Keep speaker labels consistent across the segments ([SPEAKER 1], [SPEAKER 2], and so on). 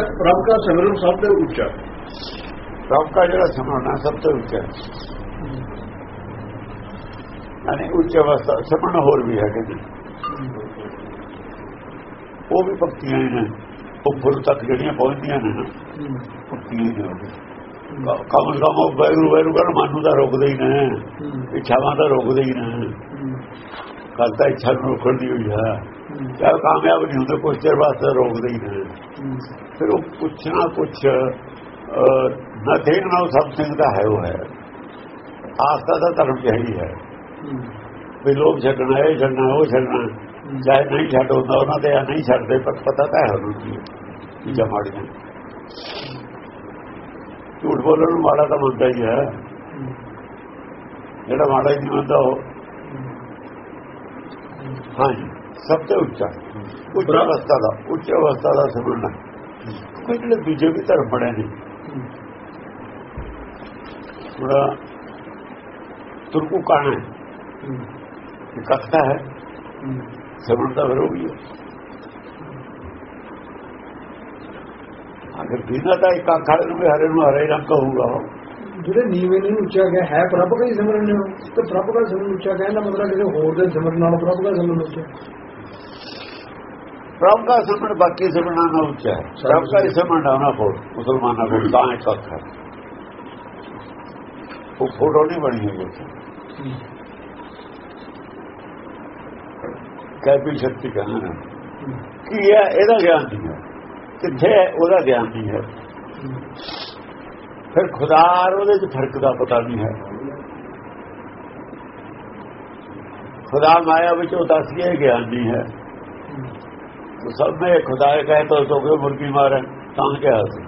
[SPEAKER 1] ਰੱਬ ਦਾ ਸਿਮਰਨ ਸਭ ਤੋਂ ਉੱਚਾ।
[SPEAKER 2] ਰੱਬ ਦਾ ਜਿਹੜਾ ਸਿਮਰਨਾ ਸਭ ਤੋਂ ਉੱਚਾ। ਅਨੇ ਉੱਚ ਅਵਸਥਾ ਸਿਮਰਨ ਹੋਰ ਵੀ ਹੈ ਕਿ ਉਹ ਵੀ ਭਗਤੀਆਂ ਨੇ ਉੱਪਰ ਤੱਕ ਜਿਹੜੀਆਂ ਪਹੁੰਚਦੀਆਂ ਨੇ ਭਗਤੀਆਂ ਨੇ ਉਹ ਕਮ ਕਮ ਉਹ ਵੈਰੂ ਵੈਰੂ ਕਰ ਮਨ ਤਾਂ ਰੋਕਦੇ ਹੀ ਨੇ। ਇੱਛਾਵਾਂ ਤਾਂ ਰੋਕਦੇ ਹੀ ਨੇ। ਕਰਤਾ ਇੱਛਾ ਨੂੰ ਰੋਕਣ ਦੀ ਹੋਈ ਹੈ। ਚਾਹੇ ਕਾਮਯਾਬ ਨਹੀਂ ਹੁੰਦੇ ਕੁਛ ਚਿਰ ਵਾਸਤੇ ਰੋਕਦੇ ਹੀ ਨੇ। ਫਿਰ ਉਹ ਕੁਛ ਨਾ ਕੁਛ ਨਾ ਦੇਖਣਾ ਸਮਥਿੰਗ ਦਾ ਹੈ ਉਹ ਹੈ। ਆਸਤਾ ਦਾ ਧਰਮ ਹੀ ਹੈ ਵੀ ਲੋਕ ਛੱਡਣਾ ਇਹ ਛੱਡਣਾ ਉਹ ਛੱਡਣਾ ਚਾਹੇ ਨਹੀਂ ਛੱਡ ਹੁੰਦਾ ਉਹਨਾਂ ਦੇ ਆ ਨਹੀਂ ਛੱਡਦੇ ਪਰ ਪਤਾ ਤਾਂ ਹੈ ਉਹਨੂੰ ਕੀ ਜਮਾੜੀਆਂ ਝੂਠ ਬੋਲਣ ਨੂੰ ਮਾੜਾ ਤਾਂ ਮੰਨਦਾ ਹੀ ਹੈ। ਜਿਹੜਾ ਮਾੜਾ ਹੀ ਮੰਨਦਾ ਉਹ। ਹਾਂਜੀ। ਸਭ ਤੋਂ ਉੱਚਾ। ਉੱਚ ਅਵਸਥਾ ਦਾ ਉੱਚ ਅਵਸਥਾ ਦਾ ਸਮਝਣਾ ਕੋਈ ਜਿਹੜੇ ਦੂਜੇ ਵੀ ਧਰਮ ਬੜੇ ਨੇ। ਥੋੜਾ ਤੁਰਕੂ ਕਾਣਾ ਹੈ। ਕਥਾ ਹੈ। ਸਮਝ ਦਾ ਵਿਰੋਧੀ ਹੈ ਅਗਰ ਬਿਨਾਂ ਤਾਂ ਇੱਕ ਅੱਖਾਂ ਨੂੰ ਵੀ ਹਰੇ ਨੂੰ ਹਰੇ ਰੰਗ ਕਹੂਗਾ।
[SPEAKER 3] ਜਿਹੜੇ ਨੀਵੇਂ ਨੂੰ ਉੱਚਾ ਗਿਆ ਹੈ ਪ੍ਰਭ ਦਾ ਹੀ ਸਿਮਰਨ ਨੇ ਤੇ ਪ੍ਰਭ ਦਾ ਸਿਮਰਨ ਉੱਚਾ ਕਹਿਣ ਦਾ ਮਤਲਬ ਕਿਸੇ ਹੋਰ ਦੇ ਸਿਮਰਨ ਨਾਲ ਪ੍ਰਭ ਦਾ ਸਿਮਰਨ ਉੱਚਾ।
[SPEAKER 2] ਪ੍ਰਭ ਦਾ ਸਿਮਰਨ ਬਾਕੀ ਸਿਮਰਨਾਂ ਨਾਲ ਉੱਚਾ ਹੈ। ਪ੍ਰਭ ਦਾ ਹੀ ਸਿਮਰਨ ਉਹਨਾਂ ਕੋਲ ਮੁਸਲਮਾਨਾਂ ਕੋਲ ਤਾਂ ਇੱਕ ਅੱਖ ਹੈ। ਉਹ ਫੋਟੋ ਨਹੀਂ ਬਣੀ ਹੋਈ ਉੱਥੇ। ਕੈਪੀ ਸ਼ਕਤੀ ਕਹਿੰਦੇ ਨੇ। ਕੀ ਹੈ? ਇਹਦਾ ਗਿਆਨ ਨਹੀਂ ਹੈ। ਕਿੱਥੇ ਹੈ? ਉਹਦਾ ਗਿਆਨ ਨਹੀਂ ਹੈ। ਫਿਰ ਖੁਦਾ ਉਹਦੇ ਚ ਫ਼ਰਕ ਦਾ ਪਤਾ ਨਹੀਂ ਹੈ। ਖੁਦਾ ਮਾਇਆ ਵਿੱਚ ਉਹ ਦੱਸ ਗਿਆ ਗਿਆਨ ਨਹੀਂ ਹੈ। सब में खुदा कहे तो तो क्यों मुर्गी मारे ਤਾਂ ਕਿਹਾ ਸੀ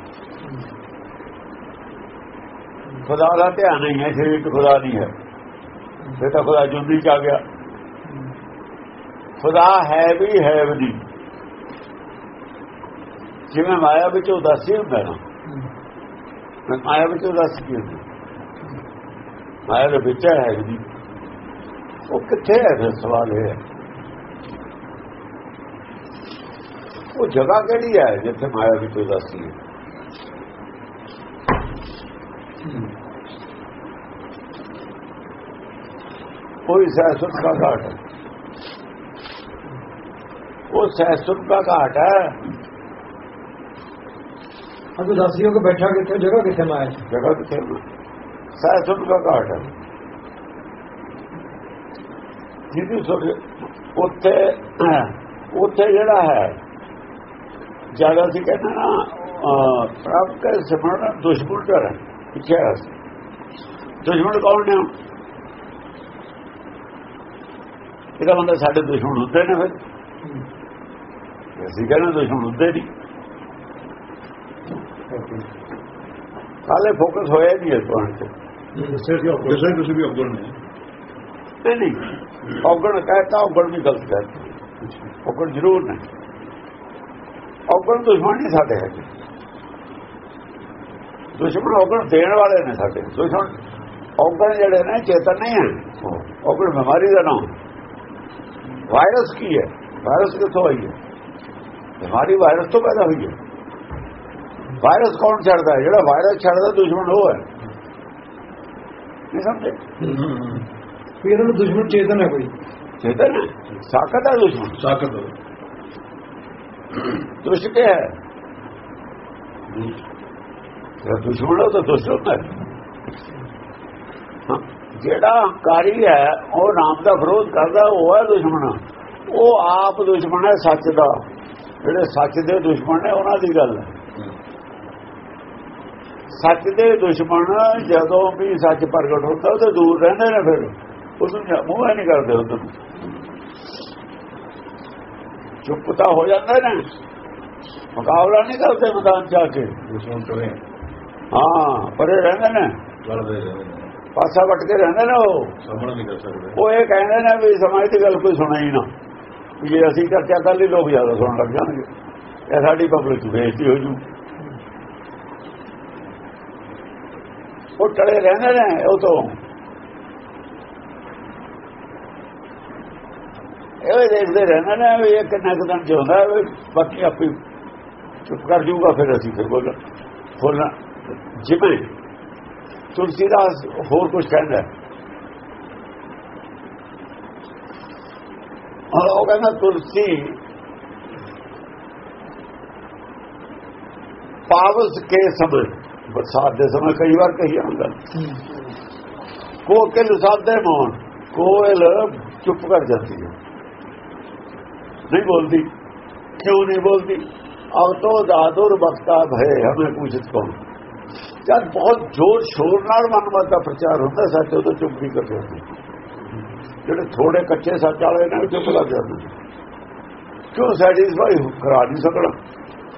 [SPEAKER 2] ਖੁਦਾ ਦਾ ਧਿਆਨ ਨਹੀਂ ਹੈ ਸਰੀਰ ਚ ਖੁਦਾ ਨਹੀਂ ਹੈ ਫਿਰ ਤਾਂ ਖੁਦਾ ਜੁੰਦੀ ਚ ਆ ਗਿਆ ਖੁਦਾ ਹੈ ਵੀ ਹੈ ਵੀ ਨਹੀਂ ਜਿਵੇਂ ਮਾਇਆ ਵਿੱਚ ਉਦਾਸੀ ਹੁੰਦਾ ਨਾ ਮੈਂ ਮਾਇਆ ਵਿੱਚ ਉਦਾਸੀ ਕੀ ਹੁੰਦੀ ਮਾਇਆ ਦੇ ਵਿੱਚ ਹੈ ਵੀ ਨਹੀਂ ਉਹ ਕਿੱਥੇ ਹੈ ਫਿਰ ਸਵਾਲ ਇਹ ਹੈ ਉਹ ਜਗ੍ਹਾ ਕਿਹੜੀ ਹੈ ਜਿੱਥੇ ਮਾਇਆ ਵਿੱਚ ਉਦਾਸੀ ਹੈ? ਕੋਈ ਸਹਿਸੁਰ ਦਾ ਘਾਟ ਹੈ। ਉਹ ਸਹਿਸੁਰ ਦਾ ਘਾਟ ਹੈ।
[SPEAKER 3] ਅਬ ਦਾਸੀਓ ਕੋ ਬੈਠਾ ਕਿੱਥੇ ਜਗ੍ਹਾ ਕਿੱਥੇ ਮਾਇਆ?
[SPEAKER 2] ਜਗ੍ਹਾ ਕਿੱਥੇ ਹੈ ਸਹਿਸੁਰ ਦਾ ਘਾਟ ਹੈ। ਜਿਹਦੀ ਉੱਥੇ ਉੱਥੇ ਜਿਹੜਾ ਹੈ ਜ਼ਿਆਦਾ ਸੀ ਕਹਿੰਦਾ ਨਾ ਪ੍ਰਾਪਤ ਕਰ ਸਿਮਰਨ ਦੁਸ਼ਮਣ ਕਰ ਪਿੱਛੇ ਹੈ ਦੁਸ਼ਮਣ ਕੌਣ ਨੇ ਇਹਦਾ ਬੰਦਾ ਸਾਡੇ ਦੁਸ਼ਮਣ ਹੁੰਦੇ ਨੇ ਫਿਰ ਅਸੀਂ ਕਹਿੰਦੇ ਦੁਸ਼ਮਣ ਹੁੰਦੇ ਨਹੀਂ ਕਾਲੇ ਫੋਕਸ ਹੋਇਆ ਨਹੀਂ ਇਸ ਪੁਆਇੰਟ ਤੇ
[SPEAKER 1] ਦੱਸਿਆ ਸੀ ਕਿਸੇ ਕਿਸੇ ਵੀ ਅਵਗਣ ਨੇ
[SPEAKER 2] ਨਹੀਂ ਨਹੀਂ ਔਗਣ ਕਹਤਾ ਔਗਣ ਵੀ ਗਲਤ ਕਹਤਾ ਔਗਣ ਜ਼ਰੂਰ ਨਹੀਂ ਔਗਣ ਦੁਸ਼ਮਣ ਨਹੀਂ ਸਾਡੇ ਹੈਗੇ। ਦੁਸ਼ਮਣ ਔਗਣ ਦੇਣ ਵਾਲੇ ਨੇ ਸਾਡੇ। ਦੁਸ਼ਮਣ ਔਗਣ ਜਿਹੜੇ ਨੇ ਚੇਤਨ ਨਹੀਂ ਹੈ। ਔਗਣ ਬਿਮਾਰੀ ਦਾ ਨਾਮ। ਵਾਇਰਸ ਕੀ ਹੈ? ਵਾਇਰਸ ਕਿੱਥੋਂ ਆਈ ਹੈ? ਬਿਮਾਰੀ ਵਾਇਰਸ ਤੋਂ ਪੈਦਾ ਹੋਈ ਹੈ। ਵਾਇਰਸ ਕੌਣ ਛੱਡਦਾ ਹੈ? ਜਿਹੜਾ ਵਾਇਰਸ ਛੱਡਦਾ ਦੁਸ਼ਮਣ ਉਹ ਹੈ। ਨਹੀਂ ਸਮਝੇ?
[SPEAKER 3] ਇਹਨਾਂ ਨੂੰ ਦੁਸ਼ਮਣ ਚੇਤਨ ਹੈ ਕੋਈ।
[SPEAKER 2] ਚੇਤਨ ਹੈ? ਸਾਖਤ ਹੈ ਦੁਸ਼ਮਣ।
[SPEAKER 1] ਸਾਖਤ।
[SPEAKER 2] ਦੁਸ਼ਟ ਕੇ ਹੈ? ਜਿਹੜਾ ਦੁਸ਼ਮਣ ਤਾਂ ਦੁਸ਼ਟ ਹੁੰਦਾ ਜਿਹੜਾ ਹੰਕਾਰੀ ਹੈ, ਉਹ ਨਾਮ ਦਾ ਵਿਰੋਧ ਕਰਦਾ, ਉਹ ਹੈ ਦੁਸ਼ਮਣ। ਉਹ ਆਪ ਦੁਸ਼ਮਣ ਹੈ, ਸੱਚ ਦਾ। ਜਿਹੜੇ ਸੱਚ ਦੇ ਦੁਸ਼ਮਣ ਨੇ, ਉਹਨਾਂ ਦੀ ਗੱਲ ਹੈ। ਸੱਚ ਦੇ ਦੁਸ਼ਮਣ, ਜਦੋਂ ਵੀ ਸੱਚ ਪ੍ਰਗਟ ਹੁੰਦਾ, ਉਹ ਤੇ ਦੂਰ ਰਹਿੰਦੇ ਨੇ ਫਿਰ। ਉਸ ਨੂੰ ਮੂੰਹ ਨਹੀਂ ਕਰਦੇ ਉਦੋਂ ਚੁੱਪ ਤਾਂ ਹੋ ਜਾਂਦੇ ਨੇ ਮੁਕਾਬਲਾ ਨਹੀਂ ਕਰਦੇ ਮੈਦਾਨ ਚ ਆ ਕੇ। ਹਾਂ ਪਰੇ ਰਹਿੰਦੇ ਨੇ। ਪਾਸਾ ਵਟ ਕੇ ਰਹਿੰਦੇ ਨੇ ਉਹ।
[SPEAKER 1] ਸਾਹਮਣਾ ਨਹੀਂ ਕਰ ਸਕਦੇ।
[SPEAKER 2] ਉਹ ਇਹ ਕਹਿੰਦੇ ਨੇ ਵੀ ਸਮਾਜ ਦੀ ਗੱਲ ਕੋਈ ਸੁਣੇ ਹੀ ਨਾ। ਜੇ ਅਸੀਂ ਚਰਚਾ ਕਰ ਲਈ ਲੋਕ ਜ਼ਿਆਦਾ ਸੁਣਨ ਲੱਗ ਜਾਣਗੇ। ਇਹ ਸਾਡੀ ਪਬਲਿਕ ਬੇਇੱਜ਼ਤੀ ਹੋ ਜੂ। ਉਹ ਟੜੇ ਰਹਿੰਦੇ ਨੇ ਉਹ ਤੋਂ। ਇਹ ਦੇਖਦੇ ਰਹਿੰਦੇ ਨੇ ਵੀ ਇਹ ਕਿੰਨਾ ਕੁ ਦਿਨ ਜਿਉਂਦਾ ਬਾਕੀ ਆਪੇ ਚੁੱਪ ਕਰ ਜੂਗਾ ਫਿਰ ਅਸੀਂ ਫਿਰ ਬੋਲਾਂ ਬੋਲਾਂ ਜਿਵੇਂ ਤੁਲਸੀਦਾਸ ਹੋਰ ਕੁਝ ਕਹਿੰਦਾ ਹੈ। ਔਰ ਉਹ ਕਹਿੰਦਾ ਤੁਲਸੀ ਪਾਵਸ ਕੇ ਸਮੇਂ ਬਰਸਾਤ ਦੇ ਸਮੇਂ ਕਈ ਵਾਰ ਕਹੀ ਹੁੰਦਾ ਕੋਕਿਲ ਸਾਦੇ ਮੋਨ ਕੋਇਲ ਚੁੱਪ ਕਰ ਜਾਂਦੀ ਹੈ। ਨਹੀਂ ਬੋਲਦੀ। ਕਿਉਂ ਨਹੀਂ ਬੋਲਦੀ? ਅਬ ਤੋਂ ਦਾਦੁਰ ਬਖਤਾ ਭਏ ਹਮੇ ਪੁੱਛਤ ਕੌਣ ਜਦ ਬਹੁਤ ਜ਼ੋਰ ਸ਼ੋਰ ਨਾਲ ਮਨਮਤ ਦਾ ਪ੍ਰਚਾਰ ਹੁੰਦਾ, ਸੱਚ ਉਦੋਂ ਚੁੱਪ ਵੀ ਕਰ ਜਾਂਦੇ ਜਿਹੜੇ ਥੋੜੇ ਕੱਚੇ ਸੱਚ ਵਾਲੇ ਨੇ, ਉਹ ਚੁੱਪ ਕਰ ਜਾਂਦੇ ਕਿਉਂ ਸੈਟੀਸਫਾਈ ਕਰਾ ਨਹੀਂ ਸਕਣਾ।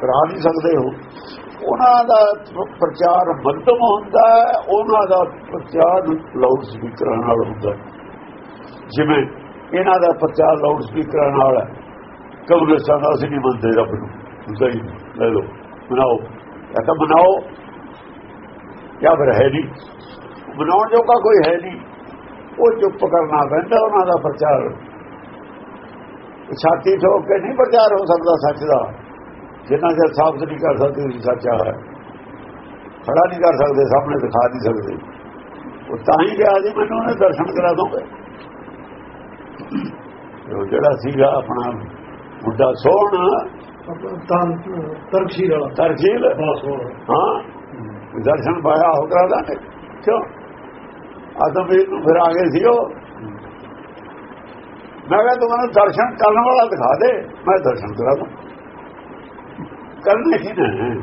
[SPEAKER 2] ਕਰਾ ਨਹੀਂ ਸਕਦੇ ਹੋ ਉਹਨਾਂ ਦਾ ਪ੍ਰਚਾਰ ਮੱਧਮ ਹੁੰਦਾ ਉਹਨਾਂ ਦਾ ਪ੍ਰਚਾਰ ਲਾਊਡ ਸਪੀਕਰਾਂ ਨਾਲ ਹੁੰਦਾ ਜਿਵੇਂ, ਇਹਨਾਂ ਦਾ ਪ੍ਰਚਾਰ ਲਾਊਡ ਸਪੀਕਰਾਂ ਨਾਲ ਹੈ। ਕਮਿਊਨਿਸਟਾਂ ਦਾ ਅਸੀਂ ਨਹੀਂ ਮੰਨਦੇ ਰੱਬ ਨੂੰ। ਤੁਸੀਂ ਲੈ ਲਓ, ਬਣਾਓ। ਜਾਂ ਤਾਂ ਬਣਾਓ। ਜਾਂ ਫਿਰ ਹੈ ਨਹੀਂ। ਬਣਾਉਣ ਜੋਗਾ ਕੋਈ ਹੈ ਨਹੀਂ। ਉਹ ਚੁੱਪ ਕਰਨਾ ਪੈਂਦਾ ਉਹਨਾਂ ਦਾ ਪ੍ਰਚਾਰ। ਛਾਤੀ ਠੋਕ ਕੇ ਨਹੀਂ ਪ੍ਰਚਾਰ ਹੋ ਸਕਦਾ ਸੱਚ ਦਾ। ਜਿੰਨਾ ਚਿਰ ਸਾਬਤ ਨਹੀਂ ਕਰ ਸਕਦੇ, ਤੁਸੀਂ ਸੱਚ ਆ ਖੜਾ ਨਹੀਂ ਕਰ ਸਕਦੇ, ਸਾਹਮਣੇ ਦਿਖਾ ਨਹੀਂ ਸਕਦੇ। ਉਹ ਤਾਂ ਹੀ ਗਿਆ ਜੀ, ਮੈਨੂੰ ਉਹਨੇ ਦਰਸ਼ਨ ਕਰਾ ਦੋਗੇ। ਜਿਹੜਾ ਸੀਗਾ ਆਪਣਾ ਬੁੱਢਾ ਸੋਹਣ।
[SPEAKER 3] ਤਾਂ ਤਰਕਸ਼ੀਲ ਵਾਲਾ।
[SPEAKER 2] ਹਾਂ। ਦਰਸ਼ਨ ਪਾਇਆ ਹੋ ਕਰਾ ਦਾਂਗੇ ਕਿਉਂ ਆਦਮ ਵੀ ਨੂੰ ਫਿਰ ਆ ਗਏ ਸੀ ਉਹ। ਮੈਂ ਕਿਹਾ ਤੂੰ ਮੈਨੂੰ ਦਰਸ਼ਨ ਕਰਨ ਵਾਲਾ ਦਿਖਾ ਦੇ। ਮੈਂ ਦਰਸ਼ਨ ਕਰਾ ਦੂੰ। ਕਰਨੇ ਕੀ ਨੇ?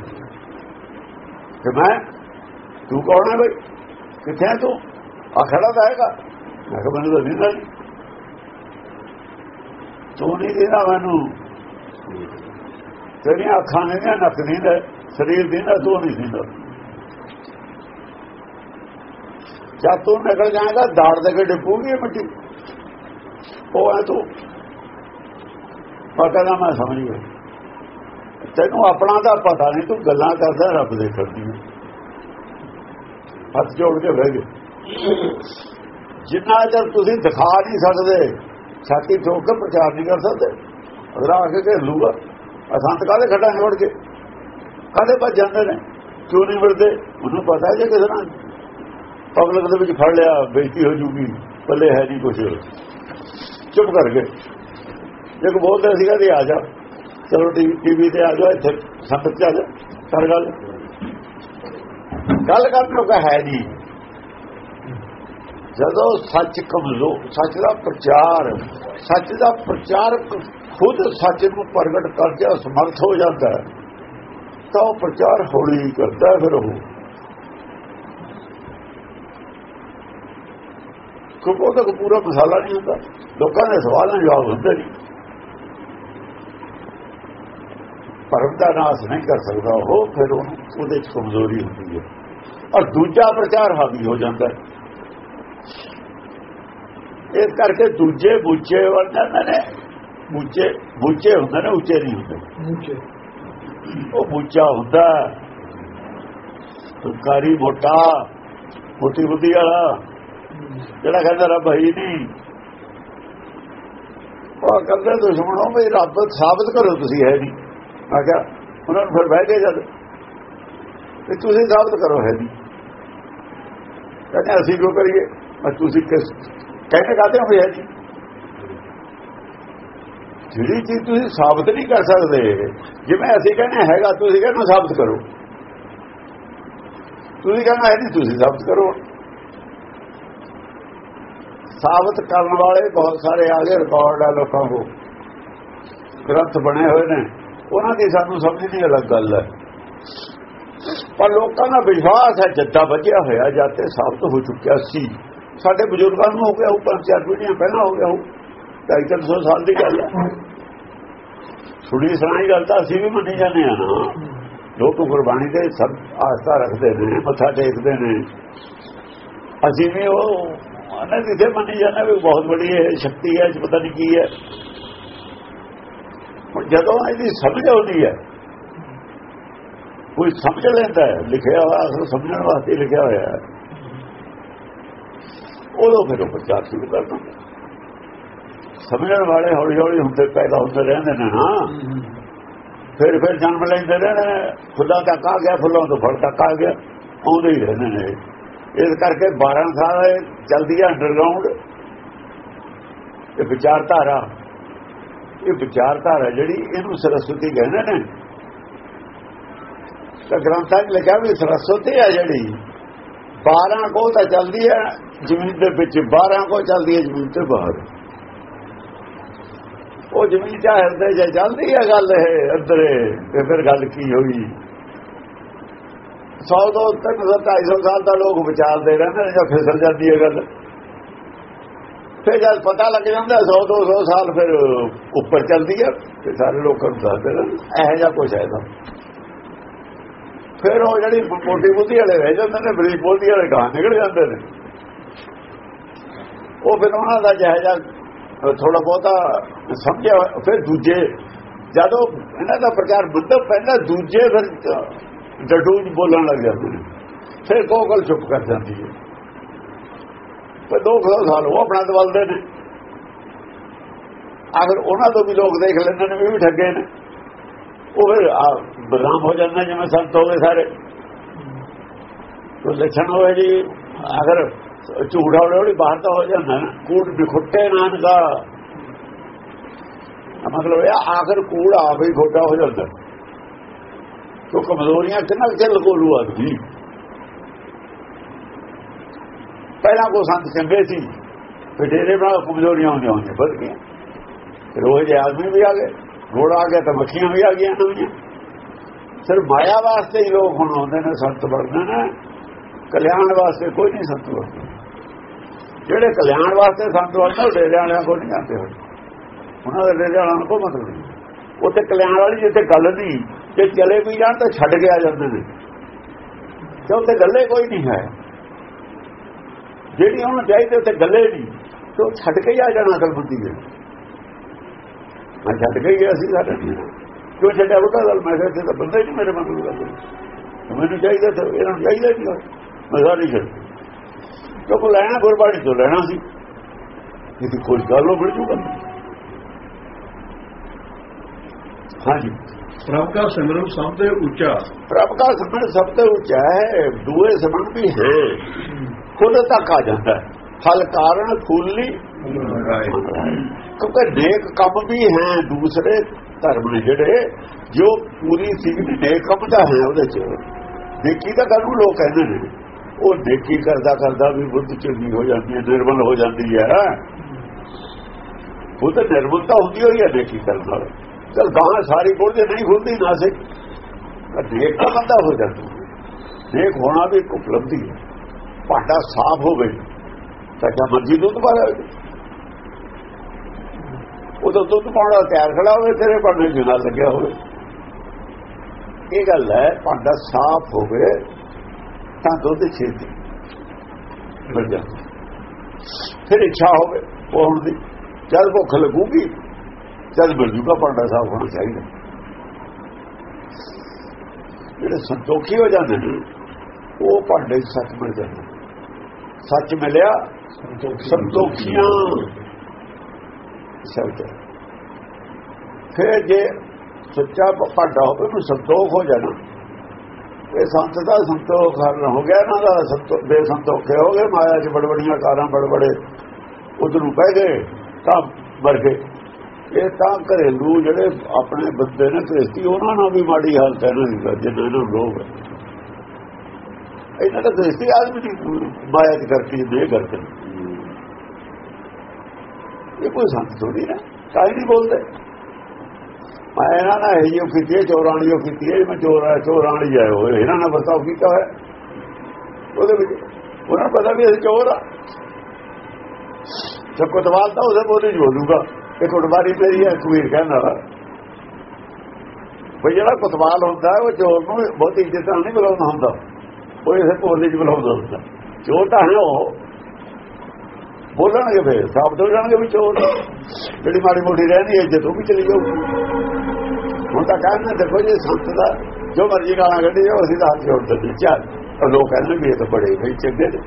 [SPEAKER 2] ਕਿ ਮੈਂ ਤੂੰ ਕੌਣ ਹੈ ਬਈ? ਕਿੱਥੇ ਹੈ ਤੂੰ? ਆ ਖੜਾ ਤਾਂ ਹੈਗਾ। ਮੈਂ ਕਿਹਾ ਮੈਨੂੰ ਤਾਂ ਦਿੰਦਾ ਨਹੀਂ। ਤੂੰ ਨਹੀਂ ਦੇਣਾ ਮੈਨੂੰ। ਤੇਰੀਆਂ ਅੱਖਾਂ ਨੇ ਨੱਕ ਨਹੀਂ ਦੇ ਸਰੀਰ ਦੀ ਤੂੰ ਨਹੀਂ ਦਿੰਦਾ ਜਦ ਤੂੰ ਨਿਕਲ ਜਾਏਗਾ, ਦਾੜ ਦੇ ਕੇ ਡਿੱਪੂਗੀ ਮਿੱਟੀ। ਉਹ ਹੈ ਤੂੰ। ਪਤਾ ਨਾ ਮੈਂ ਸਮਝ ਗਿਆ। ਤੈਨੂੰ ਆਪਣਾ ਦਾ ਪਤਾ ਨਹੀਂ, ਤੂੰ ਗੱਲਾਂ ਕਰਦਾ, ਰੱਬ ਦੇ ਕਰਦੀ ਹੱਥ ਜੋੜ ਕੇ ਬਹਿ ਗਏ ਜਿੰਨਾ ਚਿਰ ਤੁਸੀਂ ਦਿਖਾ ਨਹੀਂ ਸਕਦੇ ਛਾਤੀ ਠੋਕ ਕੇ ਪ੍ਰਚਾਰ ਨਹੀਂ ਕਰ ਸਕਦੇ। ਅਗਲਾ ਆ ਕੇ ਘੇਰ ਲੂਗਾ ਅਸੰਤ ਕਾਹਦੇ ਖੱਡਾ ਛੋੜ ਕੇ ਕਾਹਦੇ ਭੱਜ ਜਾਂਦੇ ਨੇ? ਕਿਉਂ ਨਹੀਂ ਮਿਲਦੇ ਉਹਨੂੰ ਪਤਾ ਜੇ ਕਿਸੇ ਨਾਲ। ਪਬਲਿਕ ਦੇ ਵਿੱਚ ਫੜ ਲਿਆ, ਬੇਇੱਜ਼ਤੀ ਹੋ ਜੂਗੀ। ਪੱਲੇ ਹੈ ਨਹੀਂ ਕੁਛ। ਚੁੱਪ ਕਰ ਗਏ। ਇੱਕ ਬੋਲਦਾ ਸੀਗਾ ਵੀ ਆ ਜਾ। ਚਲੋ ਟੀਵੀ ਤੇ ਆ ਜਾ ਇੱਥੇ। ਸੰਗਤ ਚ ਆ ਜਾ। ਕਰ ਗੱਲ। ਗੱਲ ਕਰਨ ਨੂੰ ਹੈ ਨਹੀਂ ਜਦੋਂ ਸੱਚ ਕਮਜ਼ੋਰ ਸੱਚ ਦਾ ਪ੍ਰਚਾਰ, ਸੱਚ ਦਾ ਪ੍ਰਚਾਰ ਖੁਦ ਸੱਚ ਨੂੰ ਪ੍ਰਗਟ ਕਰਕੇ ਸਮਰਥ ਹੋ ਜਾਂਦਾ ਤਾਂ ਉਹ ਪ੍ਰਚਾਰ ਹੌਲੀ ਕਰਦਾ ਫਿਰ ਉਹ। ਕਿਉਂਕਿ ਉਹਦਾ ਪੂਰਾ ਮਸਾਲਾ ਨਹੀਂ ਹੁੰਦਾ, ਲੋਕਾਂ ਦੇ ਸਵਾਲਾਂ ਦੇ ਜਵਾਬ ਹੁੰਦੇ ਨਹੀਂ। ਪਰਮ ਦਾ ਨਾਸ ਨਹੀਂ ਕਰ ਸਕਦਾ ਉਹ, ਫਿਰ ਉਹਨੂੰ ਉਹਦੇ ਚ ਕਮਜ਼ੋਰੀ ਹੁੰਦੀ ਹੈ। ਔਰ ਦੂਜਾ ਪ੍ਰਚਾਰ ਹਾਵੀ ਹੋ ਜਾਂਦਾ ਹੈ। ਇਸ ਕਰਕੇ ਦੂਜੇ ਬਣ ਜਾਂਦੇ ਨੇ ਬੁੱਚੇ ਬੁੱਚੇ ਹੁੰਦੇ ਨੇ ਉੱਚੇ ਨਹੀਂ ਹੁੰਦੇ। ਉਹ ਬੁੱਚਾ ਹੁੰਦਾ ਕਾਰੀ ਮੋਟਾ ਮੋਟੀ ਬੁੱਧੀ ਵਾਲਾ ਜਿਹੜਾ ਕਹਿੰਦਾ ਰੱਬ ਹੈ ਹੀ ਨਹੀਂ। ਉਹ ਕਹਿੰਦੇ ਦੁਸ਼ਮਣੋਂ ਵੀ ਰੱਬ ਸਾਬਤ ਕਰੋ ਤੁਸੀਂ ਹੈ ਨਹੀਂ। ਮੈਂ ਕਿਹਾ ਉਹਨਾਂ ਨੂੰ ਫਿਰ ਬਹਿ ਕੇ ਜਦ ਤੇ ਤੁਸੀਂ ਸਾਬਤ ਕਰੋ ਹੈ ਨਹੀਂ। ਕਹਿੰਦੇ ਅਸੀਂ ਕਿਉਂ ਕਰੀਏ? ਮੈਂ ਤੁਸੀਂ ਕਿਸ ਕਹਿੰਦੇ ਕਾਹਦੇ ਹੋ ਹੈ ਜੀ? ਜਿਹੜੀ ਚੀਜ਼ ਤੁਸੀਂ ਸਾਬਤ ਨਹੀਂ ਕਰ ਸਕਦੇ, ਜਿਵੇਂ ਅਸੀਂ ਕਹਿੰਦੇ ਹੈਗਾ, ਤੁਸੀਂ ਕਹਿੰਦੇ ਸਾਬਤ ਕਰੋ। ਤੁਸੀਂ ਕਹਿੰਦੇ ਹੈ ਨਹੀਂ, ਤੁਸੀਂ ਸਾਬਤ ਕਰੋ। ਸਾਬਤ ਕਰਨ ਵਾਲੇ ਬਹੁਤ ਸਾਰੇ ਆ ਗਏ ਰਿਕਾਰਡ ਆ ਲੋਕਾਂ ਕੋ ਗ੍ਰੰਥ ਬਣੇ ਹੋਏ ਨੇ। ਉਹਨਾਂ ਦੀ ਸਾਨੂੰ ਸਮਝ ਨਹੀਂ ਅਲੱਗ ਗੱਲ ਹੈ। ਪਰ ਲੋਕਾਂ ਦਾ ਵਿਸ਼ਵਾਸ ਹੈ, ਜੱਦਾ ਵੱਜਿਆ ਹੋਇਆ ਜਾਤੇ ਸਾਬਤ ਹੋ ਚੁੱਕਿਆ ਸੀ। ਸਾਡੇ ਬਜ਼ੁਰਗਾਂ ਨੂੰ ਹੋ ਗਿਆ ਉਹ ਪੰਜ ਚਾਰ ਪੀੜ੍ਹੀਆਂ ਪਹਿਲਾਂ ਹੋ ਗਿਆ ਉਹ ਢਾਈ ਤਿੰਨ ਸੌ ਸਾਲ ਦੀ ਗੱਲ ਹੈ ਸੁਣੀ ਸੁਣਾਈ ਗੱਲ ਤਾਂ ਅਸੀਂ ਵੀ ਮੰਨੀ ਜਾਂਦੇ ਆ ਨਾ ਲੋਕ ਗੁਰਬਾਣੀ ਦੇ ਸਭ ਆਸਥਾ ਰੱਖਦੇ ਨੇ, ਮੱਥਾ ਟੇਕਦੇ ਨੇ। ਅਸੀਂ ਵੀ ਉਹ, ਉਹਨਾਂ ਦੀ ਮੰਨੀ ਜਾਂਦੇ ਵੀ ਬਹੁਤ ਵੱਡੀ ਹੈ ਸ਼ਕਤੀ ਹੈ ਪਤਾ ਨਹੀਂ ਕੀ ਹੈ। ਹੁਣ ਜਦੋਂ ਇਹਦੀ ਸਮਝ ਆਉਂਦੀ ਹੈ, ਕੋਈ ਸਮਝ ਲੈਂਦਾ ਹੈ, ਲਿਖਿਆ ਹੋਇਆ ਸਮਝਣ ਵਾਸਤੇ ਲਿਖਿਆ ਹੋਇਆ ਹੈ। ਉਦੋਂ ਫਿਰ ਉਹ ਪ੍ਰਚਾਰ ਸ਼ੁਰੂ ਕਰ ਦਿੰਦਾ ਸਮਝਣ ਵਾਲੇ ਹੌਲੀ ਹੌਲੀ ਹੁੰਦੇ ਪੈਦਾ ਹੁੰਦੇ ਰਹਿੰਦੇ ਨੇ, ਹਾਂ। ਫਿਰ ਫਿਰ ਜਨਮ ਲੈਂਦੇ ਨੇ। ਫੁੱਲਾਂ ਤੱਕ ਆ ਗਿਆ, ਫੁੱਲਾਂ ਤੋਂ ਫਲ ਤੱਕ ਆ ਗਿਆ। ਆਉਂਦੇ ਹੀ ਰਹਿੰਦੇ ਨੇ ਇਸ ਕਰਕੇ 12 ਸਾਲ ਇਹ ਚੱਲਦੀ ਹੈ ਅੰਡਰਗਰਾਉਂਡ ਇਹ ਵਿਚਾਰਧਾਰਾ। ਇਹ ਵਿਚਾਰਧਾਰਾ ਜਿਹੜੀ ਇਹਨੂੰ ਸਰਸਵਤੀ ਕਹਿੰਦੇ ਨੇ। ਤਾਂ ਗ੍ਰੰਥਾਂ 'ਚ ਲਿਖਿਆ ਵੀ ਸਰਸਵਤੀ ਆ ਜਿਹੜੀ। 12 ਕੋ ਤਾਂ ਚੱਲਦੀ ਹੈ, ਜ਼ਮੀਨ ਦੇ ਵਿੱਚ 12 ਕੋ ਚੱਲਦੀ ਹੈ, ਜ਼ਮੀਨ ਤੇ ਬਾਹਰ। ਉਹ ਜ਼ਮੀਨ ਚਾ ਹਿਰਦੇ ਜੇ ਚੱਲਦੀ ਹੈ ਗੱਲ ਇਹ, ਅੰਦਰੇ ਤੇ ਫਿਰ ਗੱਲ ਕੀ ਹੋਈ? 100 ਤੋਂ ਤੱਕ 250 ਸਾਲ ਦਾ ਲੋਕ ਵਿਚਾਰਦੇ ਰਹਿੰਦੇ ਨੇ, ਜਾਂ ਫਿਸਲ ਜਾਂਦੀ ਹੈ ਗੱਲ। ਫਿਰ ਜਦ ਪਤਾ ਲੱਗ ਜਾਂਦਾ 100 200 ਸਾਲ ਫਿਰ ਉੱਪਰ ਚੱਲਦੀ ਹੈ, ਤੇ ਸਾਰੇ ਲੋਕਾਂ ਨੂੰ ਦੱਸਦੇ ਰਹਿੰਦੇ ਇਹੋ ਜਿਹਾ ਕੁਝ ਹੈ ਤਾਂ। ਫਿਰ ਉਹ ਜਿਹੜੀ ਮੋਟੀ ਬੁੱਧੀ ਵਾਲੇ ਰਹਿ ਜਾਂਦੇ ਨੇ, ਬਰੀਕ ਬੁੱਧੀ ਵਾਲੇ ਗਾਂ ਨਿਕਲ ਜਾਂਦੇ ਨੇ। ਉਹ ਫਿਰ ਉਹਨਾਂ ਦਾ ਜਿਹੜਾ ਥੋੜਾ ਬਹੁਤਾ ਸਮਝਿਆ, ਫਿਰ ਦੂਜੇ ਜਦੋਂ ਇਹਨਾਂ ਦਾ ਪ੍ਰਚਾਰ ਬੁੱਧ ਪਹਿਲਾਂ ਦੂਜੇ ਫਿਰ ਡਟੂਜ ਬੋਲਣ ਲੱਗ ਜਾਂਦੇ ਨੇ। ਫਿਰ ਕੋਕਲ ਚੁੱਪ ਕਰ ਜਾਂਦੀ ਹੈ। ਪਰ ਦੋ ਖਲੋ ਸਾਲ ਉਹ ਆਪਣਾ ਦਵਲਦੇ ਨੇ। ਅਗਰ ਉਹਨਾਂ ਤੋਂ ਵੀ ਲੋਕ ਦੇਖ ਲੈਂਦੇ ਨੇ ਵੀ ਠੱਗੇ ਨੇ। ਉਹ ਫਿਰ ਬਦਨਾਮ ਹੋ ਜਾਂਦਾ ਜਿਵੇਂ ਸੰਤ ਹੋ ਗਏ ਸਾਰੇ। ਉਹ ਲੱਛਣ ਹੋਏ ਜੀ, ਅਗਰ ਝੂਠਾ ਹੋੜੀ ਬਾਹਰ ਤਾਂ ਹੋ ਜਾਂਦਾ ਨਾ। ਕੂੜ ਬਿਖੁੱਟੇ ਨਾਨਕਾ। ਮਤਲਬ ਇਹ ਆਖਰ ਕੂੜ ਆਪ ਹੀ ਖੋਟਾ ਹੋ ਜਾਂਦਾ। ਤੋ ਕਮਜ਼ੋਰੀਆਂ ਕਿੰਨਾ ਕਿ ਲਗੋਲੂ ਆਦਮੀ ਪਹਿਲਾਂ ਕੋ ਸੰਤ ਚੰਗੇ ਸੀ, ਫਿਰ ਡੇਰੇ ਬਣਾ ਕਮਜ਼ੋਰੀਆਂ ਹੁੰਦੀਆਂ ਹੁੰਦੀਆਂ ਵੱਧ ਗਈਆਂ। ਫਿਰ ਉਹ ਜਿਹੇ ਆਦਮੀ ਵੀ ਆ ਗਏ। ਘੋੜਾ ਆ ਗਿਆ ਤਾਂ ਮੱਖੀਆਂ ਵੀ ਆ ਗਈਆਂ ਨਵੀਆਂ ਸਿਰ ਮਾਇਆ ਵਾਸਤੇ ਹੀ ਲੋਕ ਹੁਣ ਆਉਂਦੇ ਨੇ, ਸੰਤ ਬਣਦੇ ਨੇ। ਕਲਿਆਣ ਵਾਸਤੇ ਕੋਈ ਨਹੀਂ ਸੰਤ ਬਣਦਾ। ਜਿਹੜੇ ਕਲਿਆਣ ਵਾਸਤੇ ਸੰਤ ਬਣਦੇ, ਉਹ ਡੇਰੇ ਵਾਲਿਆਂ ਕੋਲ ਨਹੀਂ ਜਾਂਦੇ ਹੁਣ। ਉਹਨਾਂ ਦੇ ਡੇਰੇ ਵਾਲਿਆਂ ਨੂੰ ਕੋਈ ਮਤਲਬ ਨਹੀਂ। ਉੱਥੇ ਕਲਿਆਣ ਵਾਲੀ ਜਿੱਥੇ ਗੱਲ ਨਹੀਂ, ਜੇ ਚਲੇ ਵੀ ਜਾਣ ਤਾਂ ਛੱਡ ਕੇ ਆ ਜਾਂਦੇ ਨੇ। ਤੇ ਉੱਥੇ ਗੱਲੇ ਕੋਈ ਨਹੀਂ ਹੈ। ਜਿਹੜੀ ਉਹਨੂੰ ਚਾਹੀਦੀ, ਉੱਥੇ ਗੱਲੇ ਨਹੀਂ। ਤੇ ਉਹ ਛੱਡ ਕੇ ਹੀ ਆ ਜਾਣਾ ਅਕਲ ਦੇ। ਮੈਂ ਛੱਡ ਕੇ ਗਿਆ ਸੀ ਸਾਡੇ ਕਿਉਂ ਛੱਡਿਆ ਬੁੱਢਾ ਗੱਲ ਮੈਂ ਕਿਹਾ ਤਾਂ ਬੰਦਾ ਹੀ ਨਹੀਂ ਮੇਰੇ ਮਨ ਨੂੰ ਗੱਲ ਮੈਨੂੰ ਚਾਹੀਦਾ ਤਾਂ ਇਹਨਾਂ ਨੂੰ ਚਾਹੀਦਾ ਨਹੀਂ। ਮੈਂ ਸਾਰੀ ਛੱਡ। ਕਿਉਂ ਲੈਣਾ ਗੁਰਬਾਣੀ ਤੋਂ ਲੈਣਾ ਸੀ। ਕਿਤੇ ਕੋਈ ਗੱਲ ਹੋ ਮਿਲ ਜੂਗਾ ਹਾਂਜੀ।
[SPEAKER 1] ਪ੍ਰਭ ਦਾ ਸਿਮਰਨ ਸਭ ਤੋਂ ਉੱਚਾ।
[SPEAKER 2] ਪ੍ਰਭ ਦਾ ਸਿਮਰਨ ਸਭ ਤੋਂ ਉੱਚਾ ਹੈ ਦੂਏ ਸਿਮਰਨ ਵੀ ਹੈ। ਖੁਦ ਤੱਕ ਆ ਜਾਂਦਾ ਫਲ ਕਾਰਨ ਫੁੱਲੀ ਕਿਉਂਕਿ ਨੇਕ ਕੰਮ ਵੀ ਹੈ ਦੂਸਰੇ ਧਰਮ ਨੇ ਜਿਹੜੇ, ਜੋ ਪੂਰੀ ਸਿੱਖ ਨੇਕ ਕੰਮ ਦਾ ਹੈ ਉਹਦੇ ਚ। ਨੇਕੀ ਦਾ ਗੱਲ ਨੂੰ ਲੋਕ ਕਹਿੰਦੇ ਨੇ। ਉਹ ਨੇਕੀ ਕਰਦਾ ਕਰਦਾ ਵੀ ਬੁੱਧ ਚੰਗੀ ਹੋ ਜਾਂਦੀ ਹੈ, ਨਿਰਮਲ ਹੋ ਜਾਂਦੀ ਹੈ। ਉਹ ਤਾਂ ਨਿਰਮਲਤਾ ਹੁੰਦੀ ਹੋਈ ਹੈ, ਨੇਕੀ ਕਰਨ ਨਾਲ। ਚਲ ਗਾਂ ਸਾਰੀ ਕੋਲ ਬੁੱਧ ਨਹੀਂ ਖੁੱਲਦੀ, ਨਾ ਸੇ ਨੇਕ ਤਾਂ ਬੰਦਾ ਹੋ ਜਾਂਦਾ। ਨੇਕ ਹੋਣਾ ਵੀ ਇੱਕ ਉਪਲਬਧੀ ਹੈ। ਭਾਂਡਾ ਸਾਫ਼ ਹੋਵੇ, ਤਾਂ ਜਾਂ ਮਰਜ਼ੀ ਦੁੱਧ ਪਾ ਲੈ ਉਦੋਂ ਦੁੱਧ ਪਾਉਣਾ ਤਿਆਰ ਖੜਾ ਹੋਵੇ ਤੇਰੇ ਭਾਂਡੇ ਜਨਾ ਲੱਗਿਆ ਹੋਵੇ। ਇਹ ਗੱਲ ਹੈ ਭਾਂਡਾ ਸਾਫ਼ ਹੋਵੇ ਤਾਂ ਦੁੱਧ ਛੇਤੀ ਮਿਲ ਜਾਂਦਾ। ਫਿਰ ਇੱਛਾ ਹੋਵੇ ਪਾਉਣ ਦੀ ਜਦ ਭੁੱਖ ਲੱਗੂਗੀ ਜਦ ਮਿਲ ਜੂਗਾ ਭਾਂਡਾ ਸਾਫ਼ ਹੋਣਾ ਚਾਹੀਦਾ। ਜਿਹੜੇ ਸੰਤੋਖੀ ਹੋ ਜਾਂਦੇ ਨੇ ਉਹ ਭਾਂਡੇ ਸੱਚ ਮਿਲ ਜਾਂਦੇ ਸੱਚ ਮਿਲਿਆ ਸੰਤੋਖੀਆਂ। ਸ਼ਬਦ ਫਿਰ ਜੇ ਸੱਚਾ ਭਾਡਾ ਹੋਵੇ ਉਹ ਸੰਤੋਖ ਹੋ ਜਾਣਾ। ਇਹ ਸੰਤ ਦਾ ਸੰਤੋਖ ਹੋ ਗਿਆ ਨਾ ਦਾ ਸੰਤੋਖ ਬੇਸੰਤੋਖੇ ਹੋ ਗਏ, ਮਾਇਆ 'ਚ ਬੜਬੜੀਆਂ ਕਾਰਾਂ ਬੜਬੜੇ, ਉਧਰ ਬਹਿ ਗਏ, ਤਾਂ ਵਰਗੇ ਇਹ ਤਾਂ ਘਰੇਲੂ ਜਿਹੜੇ ਆਪਣੇ ਬੰਦੇ ਨੇ ਗ੍ਰਸਤੀ ਉਹਨਾਂ ਨਾਲ ਵੀ ਮਾੜੀ ਹਾਲਤ ਹੈ ਨਾ ਜਿਹਨਾਂ ਨੂੰ ਲੋਭ ਹੈ। ਇਹਨਾਂ ਦਾ ਗ੍ਰਸਤੀ ਆਦਮੀ ਦੀ ਮਾਇਆ ਦੀ ਕਰਕੇ ਦੇ ਕਰਕੇ ਇਹ ਕੋਈ ਸੰਤ ਥੋੜੀ ਨਾ ਕਾਹੀ ਨਹੀਂ ਬੋਲਦੇ। ਮੈਂ ਇਹਨਾਂ ਨਾਲ ਇਹ ਜੋ ਕੀਤੀ ਹੈ ਚੋਰਾਣੀਓ ਕੀਤੀ ਹੈ ਮੈਂ ਚੋਰ ਚੋਰਾਣੀ ਆਏ ਹੋਏ ਇਹਨਾਂ ਨਾਲ ਵਰਤਾਓ ਕੀਤਾ ਹੈ ਉਹਦੇ ਵਿੱਚ ਉਹਨਾਂ ਨੂੰ ਪਤਾ ਵੀ ਅਸੀਂ ਚੋਰ ਆ। ਜਦ ਕੋਤਵਾਲ ਤਾਂ ਉਹਦੇ ਬੋਲੀ ਜੋਲੂਗਾ ਇਹ ਕੁਟਵਾਰੀ ਮੇਰੀ ਹੈ, ਕਬੀਰ ਕਹਿੰਦਾ ਵੀ ਜਿਹੜਾ ਕੁਤਵਾਲ ਹੁੰਦਾ, ਉਹ ਚੋਰ ਨੂੰ ਬਹੁਤ ਇੱਜ਼ਤ ਨਾਲ ਨਹੀਂ ਬੁਲਾਉਂਦਾ ਹੁੰਦਾ। ਉਹ ਇਸੇ ਬੋਲੀ ਚ ਬੁਲਾਉਂਦਾ ਹੁੰਦਾ। ਚੋਰ ਤਾਂ ਹੈ ਉਹ। ਬੋਲਣਗੇ ਫੇਰ, ਸਾਬਤ ਹੋ ਜਾਣਗੇ ਵੀ ਚੋਰ। ਜਿਹੜੀ ਮਾੜੀ ਮੋਟੀ ਰਹਿੰਦੀ ਹੈ ਇੱਜ਼ਤ ਵੀ ਚਲੀ ਜਾਊ ਹੁਣ ਤਾਂ ਕਹਿੰਦੇ ਦੇਖੋ ਜੀ, ਸੰਤ ਦਾ ਜੋ ਮਰਜ਼ੀ ਗਾਲਾਂ ਕੱਢੀ ਜਾਓ ਅਸੀਂ ਤਾਂ ਹੱਥ ਜੋੜ ਦਿੰਦੇ ਚੱਲ, ਉਹ ਲੋਕ ਕਹਿੰਦੇ ਵੀ ਇਹ ਤਾਂ ਬੜੇ ਬਈ ਚੰਗੇ ਨੇ।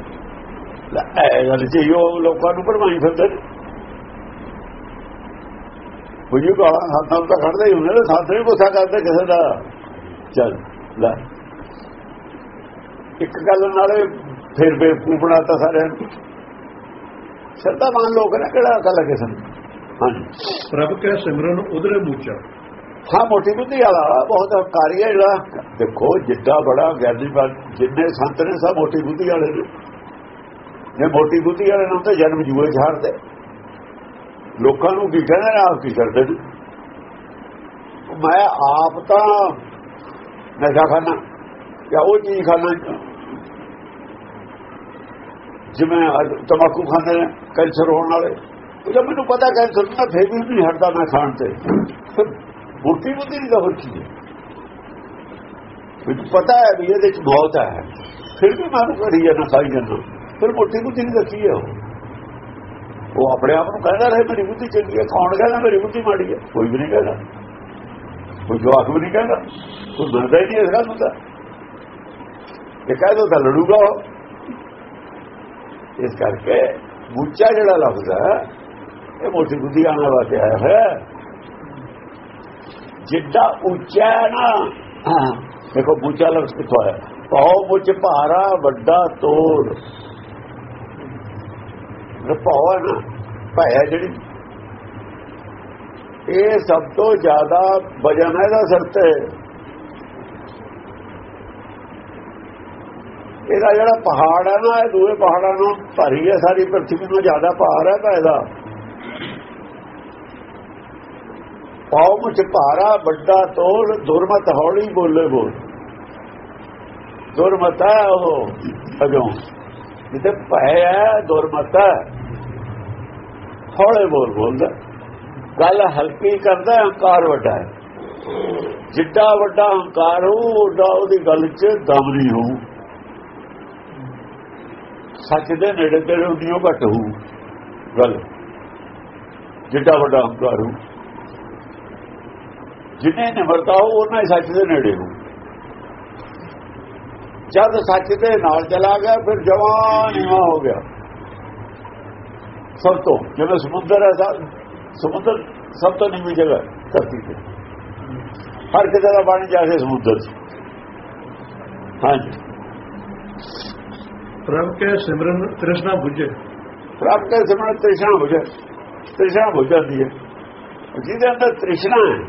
[SPEAKER 2] ਲੈ ਗੱਲ ਜੀ, ਉਹ ਲੋਕਾਂ ਨੂੰ ਭਰਮਾਈ ਫਿਰਦੇ ਨੇ। ਬੁਝੂ ਗਾਲਾਂ ਹੱਥਾਂ ਤਾਂ ਕੱਢਦੇ ਹੀ ਹੁੰਦੇ ਨੇ ਸਾਥ ਨਹੀਂ ਗੁੱਸਾ ਕਰਦੇ ਕਿਸੇ ਦਾ। ਚੱਲ, ਲੈ। ਇੱਕ ਗੱਲ ਨਾਲੇ ਫਿਰ ਬੇਵਕੂਫ ਬਣਾਤਾ ਸਾਰਿਆਂ ਨੂੰ। ਸਰਦਾ ਮੰਨ ਲੋਕ ਨੇ ਕਿਹੜਾ ਅਕਲ ਹੈ ਕਿਸੇ ਨੂੰ ਹਾਂਜੀ।
[SPEAKER 1] ਪ੍ਰਭ ਕੈ ਸਿਮਰਨ ਉਧਰੇ ਮੂਚਾ।
[SPEAKER 2] ਹਾਂ ਮੋਟੀ ਬੁੱਧੀ ਵਾਲਾ ਬਹੁਤ ਹੰਕਾਰੀ ਹੈ ਜਿਹੜਾ। ਦੇਖੋ ਜਿੱਡਾ ਬੜਾ ਗਿਆਨੀ ਜਿੰਨੇ ਸੰਤ ਨੇ ਸਭ ਮੋਟੀ ਬੁੱਧੀ ਵਾਲੇ ਨੇ। ਜੇ ਮੋਟੀ ਬੁੱਧੀ ਵਾਲੇ ਨੂੰ ਤਾਂ ਜਨਮ ਜੂਏ ਛੱਡਦੇ ਲੋਕਾਂ ਨੂੰ ਕੀ ਕਹਿੰਦੇ ਨੇ ਆਪ ਕੀ ਕਰਦੇ ਮੈਂ ਆਪ ਤਾਂ ਨਸ਼ਾ ਖਾਣਾ ਜਾਂ ਉਹ ਚੀਜ਼ ਖਾਣਾ ਜਿਵੇਂ ਅੱਜ ਤਮਾਕੂ ਖਾਂਦੇ ਨੇ, ਕੈਂਸਰ ਹੋਣ ਵਾਲੇ। ਉਹ ਜਦ ਮੈਨੂੰ ਪਤਾ ਕੈਂਸਰ ਨਾ ਫੇਰ ਵੀ ਨਹੀਂ ਹਟਦਾ ਮੈਂ ਖਾਣ ਤੇ। ਫਿਰ ਮੋਟੀ ਬੁੱਧੀ ਦੀ ਗੱਲ ਕੀ ਹੈ। ਮੈਨੂੰ ਪਤਾ ਹੈ ਵੀ ਇਹਦੇ ਚ ਬਹੁਤ ਹੈ। ਫਿਰ ਵੀ ਮੈਂ ਮੈਨੂੰ ਕਰੀ ਜਾਂਦਾ, ਖਾਈ ਜਾਂਦਾ। ਫਿਰ ਮੋਟੀ ਬੁੱਧੀ ਨਹੀਂ ਦੱਸੀ ਹੈ ਉਹ? ਉਹ ਆਪਣੇ ਆਪ ਨੂੰ ਕਹਿੰਦਾ ਰਹੇ, ਮੇਰੀ ਬੁੱਧੀ ਚੰਗੀ ਹੈ, ਕੌਣ ਕਹਿੰਦਾ ਮੇਰੀ ਬੁੱਧੀ ਮਾੜੀ ਹੈ? ਕੋਈ ਵੀ ਨਹੀਂ ਕਹਿੰਦਾ। ਕੋਈ ਜਵਾਕ ਵੀ ਨਹੀਂ ਕਹਿੰਦਾ। ਕੋਈ ਮੰਨਦਾ ਹੀ ਨਹੀਂ ਇਸ ਗੱਲ ਨੂੰ ਤਾਂ। ਇਹ ਕਹਿ ਦੋ ਤਾਂ ਲੜੂਗਾ ਉਹ। ਇਸ ਕਰਕੇ ਉੱਚਾ ਜਿਹੜਾ ਲਫ਼ਜ਼ ਹੈ ਇਹ ਮੋਟੀ ਬੁੱਧੀ ਆਉਣ ਵਾਸਤੇ ਆਇਆ ਹੈ ਜਿੱਡਾ ਉੱਚਾ ਹੈ ਨਾ ਹਾਂ, ਦੇਖੋ ਉੱਚਾ ਲਫ਼ਜ਼ ਕਿੱਥੋਂ ਆਇਆ ਪਾਉ ਮੁੱਚ ਭਾਰਾ ਵੱਡਾ ਤੋੜ ਰਪਾਉ ਹੈ ਨਾ ਭਾਇਆ ਜਿਹੜੀ ਇਹ ਸਭ ਤੋਂ ਜ਼ਿਆਦਾ ਵਜਨ ਹੈ ਦਾ ਸਿਰ ਤੇ ਇਹਦਾ ਜਿਹੜਾ ਪਹਾੜ ਹੈ ਨਾ, ਇਹ ਦੂਏ ਪਹਾੜਾਂ ਨੂੰ ਭਰੀ ਹੈ ਸਾਰੀ ਪ੍ਰਥਵੀ ਨੂੰ, ਜ਼ਿਆਦਾ ਭਾਰ ਹੈ ਤਾਂ ਇਹਦਾ। ਪਾਉ ਮੁਝ ਭਾਰਾ, ਵੱਡਾ ਤੋੜ ਦੁਰਮਤ ਹੌਲੀ ਬੋਲੇ ਬੋਲ। ਦੁਰਮਤ ਹੈ ਉਹ ਅਗੋਂ ਜਿੱਤੇ ਭੈ ਹੈ ਦੁਰਮਤ ਹੈ ਹੌਲੇ ਬੋਲ ਬੋਲਦਾ ਗੱਲ ਹਲਕੀ ਕਰਦਾ ਹੰਕਾਰ ਵੱਡਾ ਹੈ। ਜਿੱਡਾ ਵੱਡਾ ਹੰਕਾਰ ਹੋ ਓਡਾ ਉਹਦੀ ਗੱਲ 'ਚ ਦਮ ਨਹੀਂ ਹੋਊ। ਸੱਚ ਦੇ ਨੇੜੇ ਤੇੜੇ ਉਡੀਓ ਘਟ ਹੋਊ। ਗੱਲ। ਜਿੱਡਾ ਵੱਡਾ ਹੰਕਾਰ ਹੋ ਜਿਨੇ ਨਿਮਰਤਾ ਹੋ ਉਹਨਾਂ ਹੀ ਸੱਚ ਦੇ ਨੇੜੇ ਹੋ ਜਦ ਸੱਚ ਦੇ ਨਾਲ ਚਲਾ ਗਿਆ, ਫਿਰ ਜਵਾਨ ਨੀਵਾ ਹੋ ਗਿਆ। ਸਭ ਤੋਂ, ਜਿਵੇਂ ਸਮੁੰਦਰ ਹੈ, ਸਾ- ਸਮੁੰਦਰ ਸਭ ਤੋਂ ਨੀਵੀਂ ਜਗ੍ਹਾ, ਧਰਤੀ ਤੇ। ਹਰ ਕਿਤੇ ਦਾ ਪਾਣੀ ਜਾ ਕੇ ਸਮੁੰਦਰ 'ਚ। ਹਾਂਜੀ।
[SPEAKER 1] ਪ੍ਰਭ ਕੇ ਸਿਮਰਨ ਤ੍ਰਿਸ਼ਨਾ ਬੁਝੇ
[SPEAKER 2] ਪ੍ਰਭ ਕਰ ਸਿਮਰਨ ਤ੍ਰਿਸ਼ਨਾ ਹੋ ਤ੍ਰਿਸ਼ਨਾ ਹੋ ਜਾਂਦੀ ਹੈ। ਜਿਹਦੇ ਅੰਦਰ ਤ੍ਰਿਸ਼ਨਾ ਹੈ,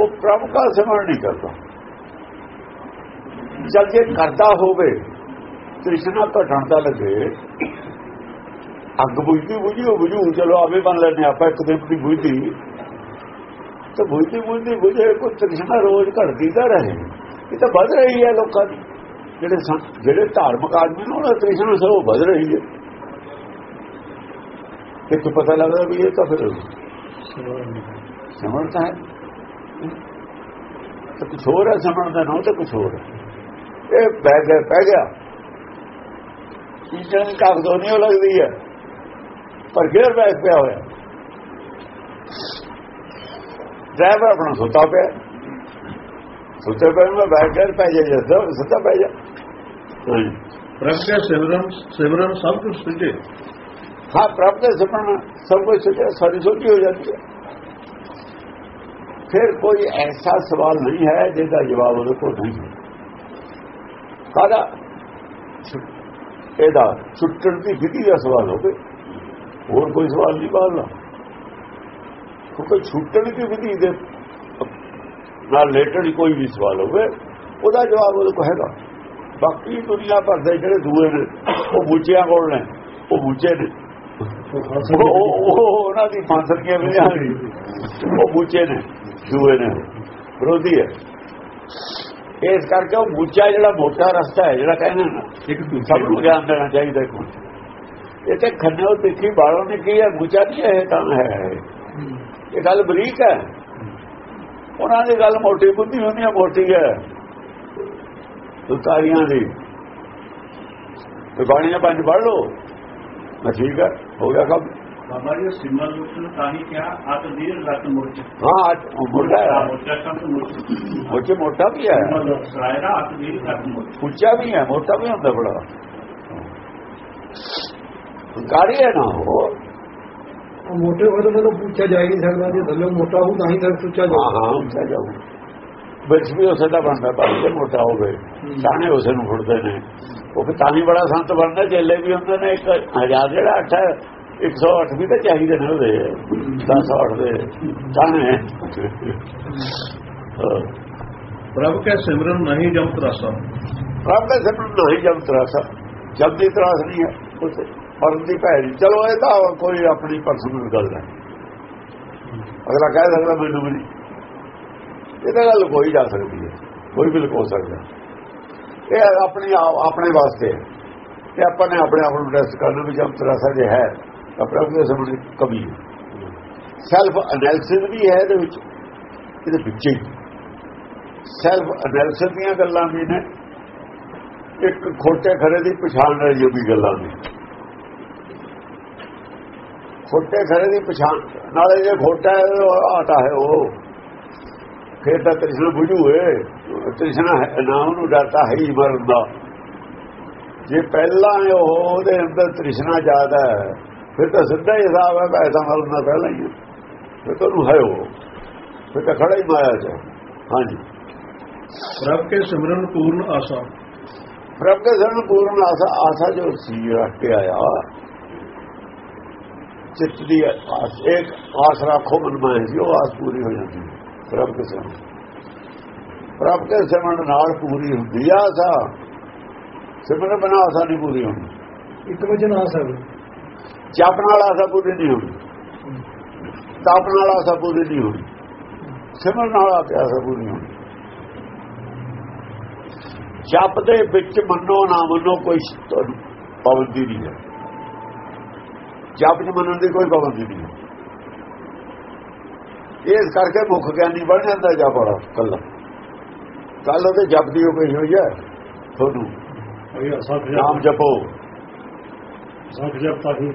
[SPEAKER 2] ਉਹ ਪ੍ਰਭ ਦਾ ਸਿਮਰਨ ਨਹੀਂ ਕਰਦਾ। ਜਦ ਜੇ ਕਰਦਾ ਹੋਵੇ, ਤ੍ਰਿਸ਼ਨਾ ਘਟਣ ਦਾ ਲੱਗੇ। ਅੱਗ ਬੁਝਦੀ ਬੁਝੀ ਉਹ ਬੁਝੂ। ਚਲੋ ਆਵੇ ਬਣ ਲੈਣੇ ਆਪਾਂ ਇੱਕ ਦਿਨ ਦੀ ਬੁਝਦੀ। ਤੇ ਬੁਝਦੀ ਬੁਝਦੀ ਬੁਝੇ, ਕੋਈ ਤ੍ਰਿਸ਼ਨਾ ਰੋਜ਼ ਘਟਦੀ ਤਾਂ ਰਹੇ। ਇਹ ਤਾਂ ਵੱਧ ਰਹੀ ਹੈ ਲੋਕਾਂ ਦੀ। ਜਿਹੜੇ ਜਿਹੜੇ ਧਾਰਮਿਕ ਆਦਮੀ ਨੇ ਉਹਨਾਂ ਦੀ ਤ੍ਰਿਸ਼ਨਾ ਸਭ ਵੱਧ ਰਹੀ ਹੈ। ਕਿਤੇ ਪਤਾ ਲੱਗਦਾ ਵੀ ਇਹ ਤਾਂ ਫਿਰ ਸਮਝਦਾ ਹੈ। ਤਾਂ ਕੁਛ ਹੋਰ ਹੈ ਸਮਝਦਾ ਨਾ ਤਾਂ ਕੁਛ ਹੋਰ ਹੈ। ਇਹ ਪੈ ਗਿਆ ਪੈ ਗਿਆ। ਇੰਜਣ ਕਾਗ ਦੋਨੀਓ ਲੱਗਦੀ ਹੈ। ਪਰ ਫੇਰ ਬੈਗ ਪਿਆ ਹੋਇਆ। ਡਰਾਈਵਰ ਆਪਣਾ ਸੁੱਤਾ ਪਿਆ। ਸੁੱਤੇ ਪਏ ਨੂੰ ਬੈਠ ਕੇ ਪੈ ਜਾ ਜਦ ਸੁੱਤਾ ਪੈ ਜਾ ਹਾਂਜੀ।
[SPEAKER 1] ਪ੍ਰਭ ਕੈ ਸਿਮਰਨ ਸਿਮਰਨ ਸਭ ਕੁਝ ਸੁਝੇ
[SPEAKER 2] ਹਾਂ ਪ੍ਰਭ ਦੇ ਸਿਮਰਨ ਸਭ ਕੁਝ ਸੁਝੇ ਸਾਰੀ ਸੋਚੀ ਹੋ ਜਾਂਦੀ ਹੈ ਫਿਰ ਕੋਈ ਐਸਾ ਸਵਾਲ ਨਹੀਂ ਹੈ ਜਿਹਦਾ ਜਵਾਬ ਉਹਦੇ ਕੋਲ ਨਹੀਂ ਹੈ ਕਾਹਦਾ ਇਹਦਾ ਛੁੱਟਣ ਦੀ ਵਿਧੀ ਦਾ ਸਵਾਲ ਹੋਵੇ ਹੋਰ ਕੋਈ ਸਵਾਲ ਨਹੀਂ ਬਾਹਰਲਾ ਕਿਉਂਕਿ ਛੁੱਟਣ ਦੀ ਵਿਧੀ ਦੇ ਨਾਲ ਰਿਲੇਟਡ ਕੋਈ ਵੀ ਸਵਾਲ ਹੋਵੇ ਉਹਦਾ ਜਵਾਬ ਉਹਦੇ ਕੋਲ ਹੈਗਾ। ਬਾਕੀ ਦੁਨੀਆ ਭਰ ਦੇ ਜਿਹੜੇ ਦੂਏ ਨੇ ਉਹ ਬੁੱਝਿਆਂ ਕੋਲ ਨੇ ਉਹ ਬੁੱਝੇ ਨੇ। ਉਹ ਉਹ- ਉਹ ਉਹਨਾਂ ਦੀ ਮਾਨਸਰੀਆਂ ਵੀ ਨਹੀਂ ਉਹ ਬੁੱਝੇ ਨੇ ਦੂਏ ਨੇ। ਵਿਰੋਧੀ ਹੈ। ਇਸ ਕਰਕੇ ਉਹ ਬੁੱਝਾ ਜਿਹੜਾ ਮੋਟਾ ਰਸਤਾ ਹੈ ਜਿਹੜਾ ਕਹਿੰਦੇ ਨਾ
[SPEAKER 1] ਇੱਕ
[SPEAKER 2] ਸਭ ਨੂੰ ਗਿਆਨ ਦੇਣਾ ਚਾਹੀਦਾ ਇਹ ਤੇ ਖੰਨੋ ਦੇਖੀ ਬਾਲੋਂ ਨੇ ਕੀ ਹੈ? ਬੁੱਝਾ ਨਹੀਂ ਹੈ ਇਹ ਤਾਂ ਹੈ। ਇਹ ਗੱਲ ਬਰੀਕ ਹੈ। ਉਹਨਾਂ ਦੀ ਗੱਲ ਮੋਟੀ ਬੁੱਧੀ ਹੁੰਦੀ ਹੈ ਮੋਟੀ ਹੈ। ਤੁਕਾਰੀਆਂ ਦੀ। ਤੇ ਬਾਣੀਆਂ ਪੰਜ ਪੜ੍ਹ ਲਓ। ਮੈਂ ਠੀਕ ਹੈ ਹੋ ਗਿਆ ਕੰਮ।
[SPEAKER 4] ਬਾਬਾ ਜੀ ਸਿਮਰ ਲੁਕਨ ਤਾਂ ਹੀ ਕਿਹਾ ਅਤ ਦੀਰ ਰਤ ਮੁਰਚ
[SPEAKER 2] ਹਾਂ ਅੱਜ ਮੋਟਾ ਹੈ।
[SPEAKER 4] ਮੁਰਚਾ ਸੰਤ
[SPEAKER 2] ਉਹ
[SPEAKER 3] ਉਹ ਮੋਟੇ ਹੋਏ ਤਾਂ ਮੈਨੂੰ ਪੁੱਛਿਆ ਜਾ ਹੀ ਨਹੀਂ ਸਕਦਾ ਜੇ ਥੱਲੇ ਮੋਟਾ ਹੋਊ ਤਾਂ ਹੀ ਤਾਂ ਸੁੱਚਾ
[SPEAKER 2] ਹਾਂ
[SPEAKER 3] ਜਾਊ।
[SPEAKER 2] ਹਾਂ ਉੱਚਾ ਜਾਊ। ਵਿੱਚ ਵੀ ਉਸੇ ਦਾ ਬਣਦਾ ਜੇ ਮੋਟਾ ਹੋਵੇ। ਸਾਨੇ ਉਸੇ ਨੂੰ ਫੁੱਟਦੇ ਨੇ। ਉਹ ਫਿਰ ਤਾਂ ਹੀ ਬੜਾ ਸੰਤ ਬਣਦਾ ਚੇਲੇ ਵੀ ਹੁੰਦੇ ਨੇ ਇੱਕ ਹਜ਼ਾਰ ਜਿਹੜਾ ਅੱਠ ਹੈ 108 ਵੀ ਤਾਂ ਚਾਹੀਦੇ ਨੇ ਉਹਦੇ। 108 ਦੇ। ਸਾਨੇ
[SPEAKER 1] ਪ੍ਰਭ ਕੈ ਸਿਮਰਨ ਨਹੀਂ ਜਮ ਤਰਾਸਾ।
[SPEAKER 2] ਰੱਬ ਦਾ ਸਿਮਰਨ ਨਹੀਂ ਜਮ ਤਰਾਸਾ। ਜਮ ਦੀ ਤਰਾਸ ਨਹੀਂ ਹੈ। ਉੱਥੇ ਮਰਨ ਦੀ ਭੈ ਨਹੀਂ ਚਲੋ, ਇਹ ਤਾਂ ਕੋਈ ਆਪਣੀ ਪਰਸਨਲ ਗੱਲ ਹੈ। ਅਗਲਾ ਕਹਿ ਸਕਦਾ ਮੈਨੂੰ ਵੀ ਨਹੀਂ। ਇਹ ਤਾਂ ਗੱਲ ਕੋਈ ਜਾ ਸਕਦੀ ਹੈ। ਕੋਈ ਵੀ ਲੁਕੋ ਸਕਦਾ। ਇਹ ਆਪਣੀ ਆਪਣੇ ਵਾਸਤੇ ਹੈ। ਤੇ ਆਪਾਂ ਨੇ ਆਪਣੇ ਆਪ ਨੂੰ ਟੈਸਟ ਕਰਨਾ ਵੀ ਜਮ ਤਰਾਸਾ ਜੇ ਹੈ, ਤਾਂ ਪ੍ਰਭੂ ਦੇ ਸਾਹਮਣੇ ਕਮੀ ਸੈਲਫ ਐਨਾਲਿਸਿਸ ਵੀ ਹੈ ਇਹਦੇ ਵਿੱਚ ਇਹਦੇ ਵਿੱਚ ਹੀ। ਸੈਲਫ ਐਨਾਲਿਸਿਸ ਦੀਆਂ ਗੱਲਾਂ ਵੀ ਨੇ। ਇੱਕ ਖੋਟੇ ਖਰੇ ਦੀ ਪਛਾਣ ਵਾਲੀ ਵੀ ਗੱਲਾਂ ਨੇ। ਖੋਟੇ ਖਰੇ ਦੀ ਪਛਾਣ। ਨਾਲੇ ਜੇ ਖੋਟਾ ਹੈ ਆਟਾ ਹੈ ਉਹ। ਫਿਰ ਤਾਂ ਤ੍ਰਿਸ਼ਨਾ ਬੁਝੂ ਹੈ ਤ੍ਰਿਸ਼ਨਾ ਨਾ ਉਹਨੂੰ ਡਰਤਾ ਹੈ ਹੀ ਮਰਨ ਦਾ। ਜੇ ਪਹਿਲਾਂ ਉਹ ਉਹਦੇ ਅੰਦਰ ਤ੍ਰਿਸ਼ਨਾ ਜ਼ਿਆਦਾ ਹੈ ਫਿਰ ਤਾਂ ਸਿੱਧਾ ਹੀ ਹਿਸਾਬ ਹੈ ਪੈਸਾ ਮਰਨ ਦਾ ਪਹਿਲਾਂ ਹੀ। ਫਿਰ ਤਾਂ ਉਹਨੂੰ ਹੈ ਉਹ। ਫਿਰ ਤਾਂ ਖੜਾ ਹੀ ਮਾਇਆ ਚ ਹਾਂਜੀ।
[SPEAKER 1] ਪ੍ਰਭ ਕੇ ਸਿਮਰਨ ਪੂਰਨ ਆਸਾ।
[SPEAKER 2] ਪ੍ਰਭ ਕੇ ਸਰਨ ਪੂਰਨ ਆਸਾ ਆਸਾ ਜੋ ਸੀ ਰੱਖ ਕੇ ਆਇਆ। ਚਿੱਤ ਦੀ ਆਸ ਇੱਕ ਆਸ ਰੱਖੋ ਮਨ ਸੀ ਉਹ ਆਸ ਪੂਰੀ ਹੋ ਜਾਂਦੀ ਹੈ ਪ੍ਰਭ ਕੇ ਸਰਨ ਪ੍ਰਭ ਕੇ ਸਿਮਰਨ ਨਾਲ ਪੂਰੀ ਹੁੰਦੀ ਆ ਆਸਾ। ਸਿਮਰਨ ਬਣਾ ਆਸਾ ਨਹੀਂ ਪੂਰੀ ਹੁੰਦੀ।
[SPEAKER 3] ਇੱਕ ਵਜਨ ਆ ਸਕਦਾ
[SPEAKER 2] ਜਪ ਨਾਲ ਆਸਾ ਪੂਰੀ ਨਹੀਂ ਹੁੰਦੀ। ਤਪ ਨਾਲ ਆਸਾ ਪੂਰੀ ਨਹੀਂ ਹੁੰਦੀ। ਸਿਮਰਨ ਨਾਲ ਆਸਾ ਪੂਰੀ ਹੁੰਦੀ। ਜਪ ਦੇ ਵਿੱਚ ਮੰਨੋ ਨਾ ਮੰਨੋ ਕੋਈ ਪਾਬੰਦੀ ਨਹੀਂ ਹੈ। ਜਪ ਚ ਮੰਨਣ ਦੀ ਕੋਈ ਪਾਬੰਦੀ ਨਹੀਂ ਹੈ। ਇਸ ਕਰਕੇ ਮੁੱਖ ਗਿਆਨੀ ਬਣ ਜਾਂਦਾ ਜਪ ਵਾਲਾ ਕੱਲਾ। ਕੱਲ ਉਹਦੇ ਜਪ ਦੀ ਉਹ ਪਈ ਹੋਈ ਹੈ ਤੁਹਾਨੂੰ। ਨਾਮ ਜਪੋ।
[SPEAKER 1] ਅਸੰਖ ਜਪ ਤਾਂ ਹੀ।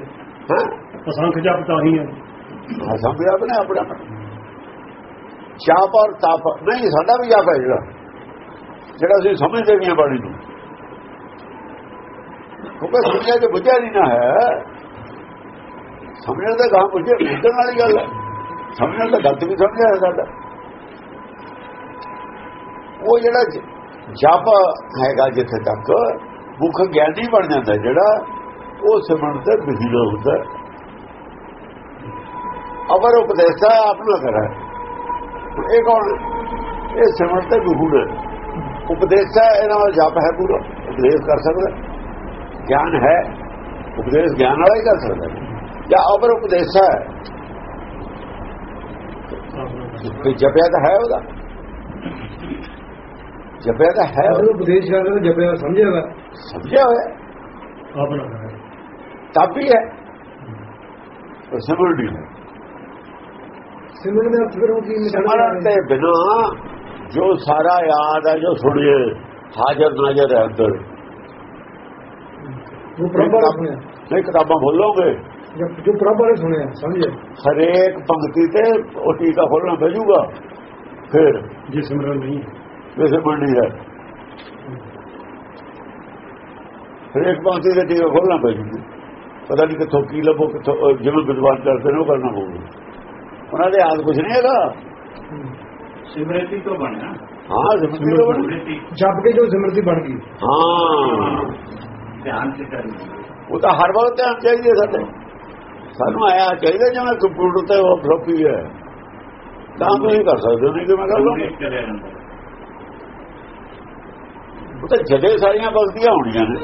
[SPEAKER 2] ਹਾਂ?
[SPEAKER 1] ਅਸੰਖ ਜਪ ਤਾਂ ਹੀ ਹੈ।
[SPEAKER 2] ਸਮਝਿਆ ਆਪਣੇ ਆਪਣਾ। ਚਾਪ ਔਰ ਤਪ। ਨਹੀਂ ਸਾਡਾ ਵੀ ਜਾਪ ਹੈ ਜਿਹੜਾ। ਜਿਹੜਾ ਅਸੀਂ ਸਮਝਦੇ ਵੀ ਹਾਂ ਬਾਣੀ ਨੂੰ। ਕਿਉਂਕਿ ਸਮਝਿਆ ਜੇ ਬੁੱਝਿਆ ਨਹੀਂ ਨਾ ਹੈ। ਸਮਝਣ ਦਾ ਗਾਂ ਬੁੱਝੇ ਬੁੱਝਣ ਵਾਲੀ ਗੱਲ ਹੈ। ਸਮਝਣ ਦਾ ਗਲਤ ਵੀ ਸਮਝਿਆ ਸਾਡਾ। ਉਹ ਜਿਹੜਾ ਜਪ ਹੈਗਾ ਜਿੱਥੇ ਤੱਕ ਮੁੱਖ ਗਿਆਨੀ ਬਣ ਜਾਂਦਾ ਜਿਹੜਾ, ਉਹ ਸਿਮਰਨ ਤੇ ਬਿਹੀ ਹੁੰਦਾ। ਅਵਰ ਉਪਦੇਸ਼ਾ ਆਪਣਾ ਕਰਾ। ਇਹ ਕੌਣ? ਇਹ ਸਿਮਰਨ ਤੇ ਗੁਰੂ ਹੈ ਉਪਦੇਸ਼ਾ ਇਹਨਾਂ ਦਾ ਜਪ ਹੈ ਪੂਰਾ। ਉਪਦੇਸ਼ ਕਰ ਸਕਦਾ। ਗਿਆਨ ਹੈ। ਉਪਦੇਸ਼ ਗਿਆਨ ਵਾਲਾ ਹੀ ਕਰ ਸਕਦਾ। ਜਾਂ ਅਵਰ ਉਪਦੇਸ਼ਾ ਹੈ। ਕੋਈ ਜਪਿਆ ਤਾਂ ਹੈ ਉਹਦਾ। ਜਪਿਆ ਤਾਂ ਹੈ।
[SPEAKER 3] ਉਹ ਉਪਦੇਸ਼ ਕਰਦੇ ਤਾਂ ਜਪਿਆ ਸਮਝਿਆ ਵਾ
[SPEAKER 2] ਸਮਝਿਆ ਹੋਇਆ।
[SPEAKER 1] ਆਪਣਾ ਕਰੇ
[SPEAKER 2] ਤਪ ਹੀ ਸਿਮਰਨ ਨਹੀਂ ਹੈ।
[SPEAKER 3] ਸਿਮਰਨ ਦੇ ਅਰਥ ਉਹ ਕੀ
[SPEAKER 2] ਸਿਮਰਨ ਦੇ ਬਿਨਾ ਜੋ ਸਾਰਾ ਯਾਦ ਹੈ ਜੋ ਸੁਣੀਏ ਹਾਜ਼ਰ ਨਾਜ਼ਰ ਹੈ ਅੰਦਰ।
[SPEAKER 3] ਉਹ ਪ੍ਰਭਾ
[SPEAKER 2] ਨਹੀਂ ਕਿਤਾਬਾਂ ਬੋਲੋਗੇ
[SPEAKER 3] ਜੋ ਪ੍ਰਭਾ ਨੇ ਸੁਣਿਆ ਸਮਝਿਆ
[SPEAKER 2] ਹਰੇਕ ਪੰਕਤੀ ਤੇ ਉਹ ਟੀਕਾ ਖੋਲਣਾ ਪੈ ਫਿਰ
[SPEAKER 1] ਜੇ ਸਿਮਰਨ ਨਹੀਂ
[SPEAKER 2] ਕਿਸੇ ਮੰਡੀ ਹੈ। ਹਰੇਕ ਪੰਕਤੀ ਤੇ ਟੀਕਾ ਖੋਲਣਾ ਪੈ ਪਤਾ ਨਹੀਂ ਕਿੱਥੋਂ ਕੀ ਲੱਭੋ ਕਿੱਥੋਂ ਜਿਵੇਂ ਵਿਦਵਾਨ ਕਰਦੇ ਨੇ ਉਹ ਕਰਨਾ ਪਊਗਾ। ਉਹਨਾਂ ਦੇ ਹਾਲ ਕੁਝ ਨਹੀਂ ਹੈਗਾ।
[SPEAKER 4] ਸਿਮਰਤੀ ਤੋਂ ਬਣਿਆ।
[SPEAKER 2] ਹਾਂ ਜ਼ਿੰਦਗੀ ਦਾ ਬਣ-
[SPEAKER 4] ਸਿਮਰਤੀ।
[SPEAKER 3] ਜਪ ਕੇ ਜੋ ਸਿਮਰਤੀ ਬਣ ਗਈ।
[SPEAKER 2] ਹਾਂ।
[SPEAKER 4] ਧਿਆਨ ਸੇ ਕਰਨੀ।
[SPEAKER 2] ਉਹ ਤਾਂ ਹਰ ਵਕਤ ਧਿਆਨ ਚਾਹੀਦਾ ਸਾਡੇ। ਸਾਨੂੰ ਆਇਆ ਚਾਹੀਦਾ ਜਿਵੇਂ ਕੰਪਿਊਟਰ ਤੇ ਉਹ ਫਲੋਪੀ ਹੈ। ਤਾਂ ਤੁਸੀਂ ਕਰ ਸਕਦੇ ਹੋ, ਨਹੀਂ ਕਿ ਮੈਂ ਕਰ ਲਵਾਂਗਾ ਉਹ ਤਾਂ ਜਦੇ ਸਾਰੀਆਂ ਗਲਤੀਆਂ ਹੋਣੀਆਂ ਨੇ,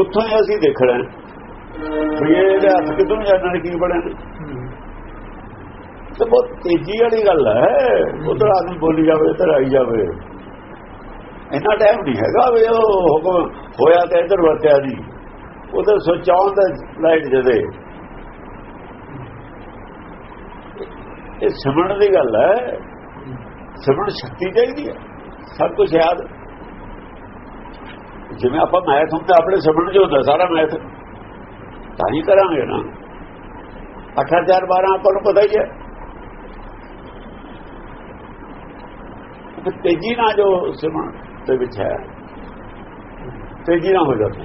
[SPEAKER 2] ਉੱਥੋਂ ਹੀ ਅਸੀਂ ਦੇਖਣਾ ਵੀ ਇਹਦੇ ਹੱਥ ਕਿਦੋਂ ਜਾਣਨ ਕੀ ਬਣੇ ਤੇ ਬਹੁਤ ਤੇਜ਼ੀ ਵਾਲੀ ਗੱਲ ਹੈ, ਉਧਰ ਆਦਮੀ ਬੋਲੀ ਜਾਵੇ, ਇੱਧਰ ਆਈ ਜਾਵੇ। ਇੰਨਾ ਟਾਈਮ ਨਹੀਂ ਹੈਗਾ ਵੀ ਉਹ ਹੁਕਮ ਹੋਇਆ ਤੇ ਇੱਧਰ ਵਰਤਿਆ ਨਹੀਂ। ਉਧਰ ਸੋਚਾਉਣ ਦਾ ਲਾਈਟ ਜਦੇ ਇਹ ਸਿਮਰਨ ਦੀ ਗੱਲ ਹੈ। ਸਿਮਰਨ ਸ਼ਕਤੀ ਚਾਹੀਦੀ ਹੈ। ਸਭ ਕੁਝ ਯਾਦ ਜਿਵੇਂ ਆਪਾਂ ਮੈਥ ਹੁੰਦਾ, ਆਪਣੇ ਸਿਮਰਨ ਚ ਹੁੰਦਾ ਸਾਰਾ ਮੈਥ। ਤਾਂ ਹੀ ਕਰਾਂਗੇ ਨਾ। 8012 ਆਪਾਂ ਨੂੰ ਪਤਾ ਹੀ ਹੈ। ਤੇ ਤੇਜ਼ੀ ਨਾਲ ਜੋ ਸਿਮਰਨ ਦੇ ਵਿੱਚ ਹੈ, ਤੇਜ਼ੀ ਨਾਲ ਹੋ ਜਾਂਦਾ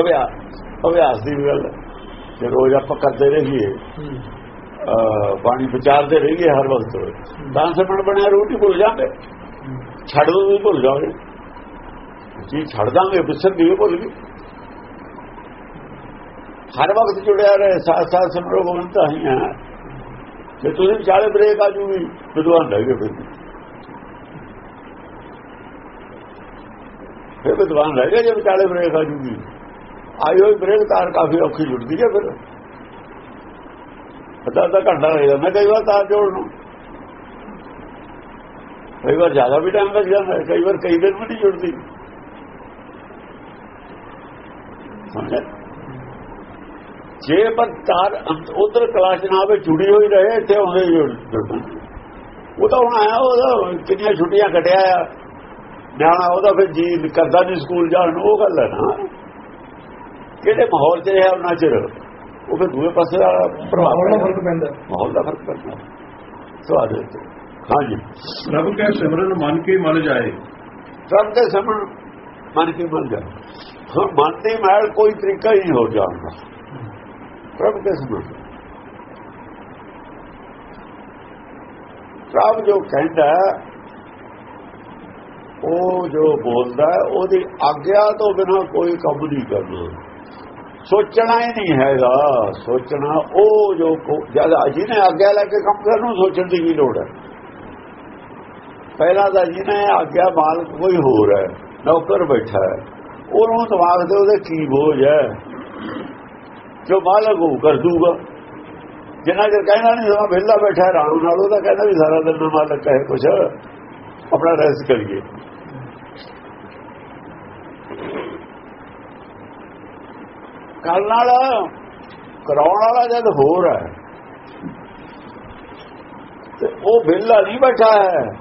[SPEAKER 2] ਅਭਿਆਸ ਅਭਿਆਸ ਦੀ ਵੀ ਗੱਲ ਹੈ। ਜੇ ਰੋਜ਼ ਆਪਾਂ ਕਰਦੇ ਰਹੀਏ ਅਹ ਪਾਣੀ ਵਿਚਾਰਦੇ ਰਹੀਏ ਹਰ ਵਕਤ। ਤਾਂ ਸਿਮਰਨ ਬਣਿਆ, ਰੋਟੀ ਭੁੱਲ ਜਾਂਦੇ। ਛੱਡ ਦੋ ਵੀ ਭੁੱਲ ਜਾਓਗੇ। ਜੀ ਛੱਡ ਦਾਂਗੇ, ਬਿਸਰ ਵੀ ਭੁੱਲ ਗਏ ਹਰ ਵਕਤ ਜੁੜਿਆ ਰਹੇ ਸਾਥ ਸਾਥ ਸਿਮਰੋ ਗੋਬਿੰਦ ਤਾਂ ਹੀ ਹੈ। ਜੇ ਤੁਸੀਂ ਵਿਚਾਲੇ ਬ੍ਰੇਕ ਆ ਜੂਗੀ, ਵਿਦਵਾਨ ਰਹਿ ਗਏ ਫਿਰ। ਫਿਰ ਵਿਦਵਾਨ ਰਹਿ ਗਏ ਜੇ ਵਿਚਾਲੇ ਬ੍ਰੇਕ ਆ ਜੂਗੀ। ਆਈ ਹੋਈ ਬ੍ਰੇਕ ਤਾਰ ਕਾਫੀ ਔਖੀ ਜੁੜਦੀ ਹੈ ਫਿਰ। ਅੱਧਾ ਅੱਧਾ ਘੰਟਾ ਲੱਗ ਜਾਂਦਾ ਕਈ ਵਾਰ ਤਾਰ ਜੋੜ ਨੂੰ ਕਈ ਵਾਰ ਜ਼ਿਆਦਾ ਵੀ ਟਾਈਮ ਲੱਗ ਜਾਂਦਾ, ਕਈ ਵਾਰ ਕਈ ਦਿਨ ਵੀ ਨਹੀਂ ਜੁੜਦੀ। ਜੇ ਪਰ ਤਾਰ ਉਧਰ ਕਲਾਸ ਨਾ ਆਵੇ ਜੁੜੀ ਹੋਈ ਰਹੇ, ਇੱਥੇ ਆਉਂਦੇ ਜੁੜਨ। ਉਹ ਤਾਂ ਹੁਣ ਆਇਆ, ਉਹਦਾ ਕਿੰਨੀਆਂ ਛੁੱਟੀਆਂ ਕੱਟਿਆ ਆ। ਨਿਆਣਾ, ਉਹਦਾ ਫਿਰ ਜੀ ਕਰਦਾ ਨਹੀਂ ਸਕੂਲ ਜਾਣ ਨੂੰ ਉਹ ਗੱਲ ਹੈ ਨਾ। ਕਿਹੜੇ ਮਾਹੌਲ 'ਚ ਰਿਹਾ, ਉਹਨਾਂ ਚਿਰ? ਉਹ ਫਿਰ ਦੂਏ ਪਾਸੇ ਦਾ ਪ੍ਰਭਾਵ
[SPEAKER 3] ਦਾ। ਫ਼ਰਕ ਪੈਂਦਾ।
[SPEAKER 2] ਮਾਹੌਲ ਦਾ ਫ਼ਰਕ ਪੈਂਦਾ। ਸਵਾਦ ਹੈ ਤੇ। ਹਾਂਜੀ
[SPEAKER 4] ਪ੍ਰਭੂ ਕੈ ਸਿਮਰਨ ਮਨ ਕੀ ਮਨ ਜਾਏ।
[SPEAKER 2] ਸਭ ਦੇ ਸਮਣ ਮਨ ਕੀ ਮਨ ਜਾ ਹੁਣ ਮਨ ਦੇ ਮੈਲ ਕੋਈ ਤਰੀਕਾ ਹੀ ਹੋ ਜਾਣਦਾ ਪ੍ਰਭ ਕੇ ਸਮਣ ਪ੍ਰਭ ਜੋ ਕਹਿੰਦਾ ਹੈ, ਉਹ ਜੋ ਬੋਲਦਾ ਹੈ, ਉਹਦੀ ਆਗਿਆ ਤੋਂ ਬਿਨਾ ਕੋਈ ਕੰਮ ਨਹੀਂ ਕਰਨਾ। ਸੋਚਣਾ ਹੀ ਨਹੀਂ ਹੈਗਾ। ਸੋਚਣਾ ਉਹ ਜੋ ਜਦ ਜਿਹਨੇ ਆਗਿਆ ਲੈ ਕੇ ਕੰਮ ਕਰਨ ਨੂੰ ਸੋਚਣ ਦੀ ਵੀ ਲੋੜ ਹੈ? ਪਹਿਲਾਂ ਤਾਂ ਜਿਹਨੇ ਆਗਿਆ, ਮਾਲਕ ਕੋਈ ਹੋਰ ਹੈ, ਨੌਕਰ ਬੈਠਾ ਹੈ। ਉਹਨੂੰ ਦਿਮਾਗ ਦੇ ਉਹਦੇ ਕੀ ਬੋਝ ਹੈ? ਜੋ ਮਾਲਕ ਉਹ ਕਰ ਦੂਗਾ। ਜਿੰਨਾ ਚਿਰ ਕਹਿੰਦਾ ਨਹੀਂ ਸਮਾਂ ਵਿਹਲਾ ਬੈਠਾ ਹੈ, ਆਰਾਮ ਨਾਲ ਉਹਦਾ ਕਹਿੰਦਾ ਵੀ ਸਾਰਾ ਦਿਨ ਮਾਲਕ ਕਹੇ ਕੁਛ। ਆਪਣਾ ਰੈਸਟ ਕਰੀਏ। ਕਰਨ ਵਾਲਾ ਕਰਾਉਣ ਵਾਲਾ ਜਦ ਹੋਰ ਹੈ। ਤੇ ਉਹ ਵਿਹਲਾ ਨਹੀਂ ਬੈਠਾ ਹੈ।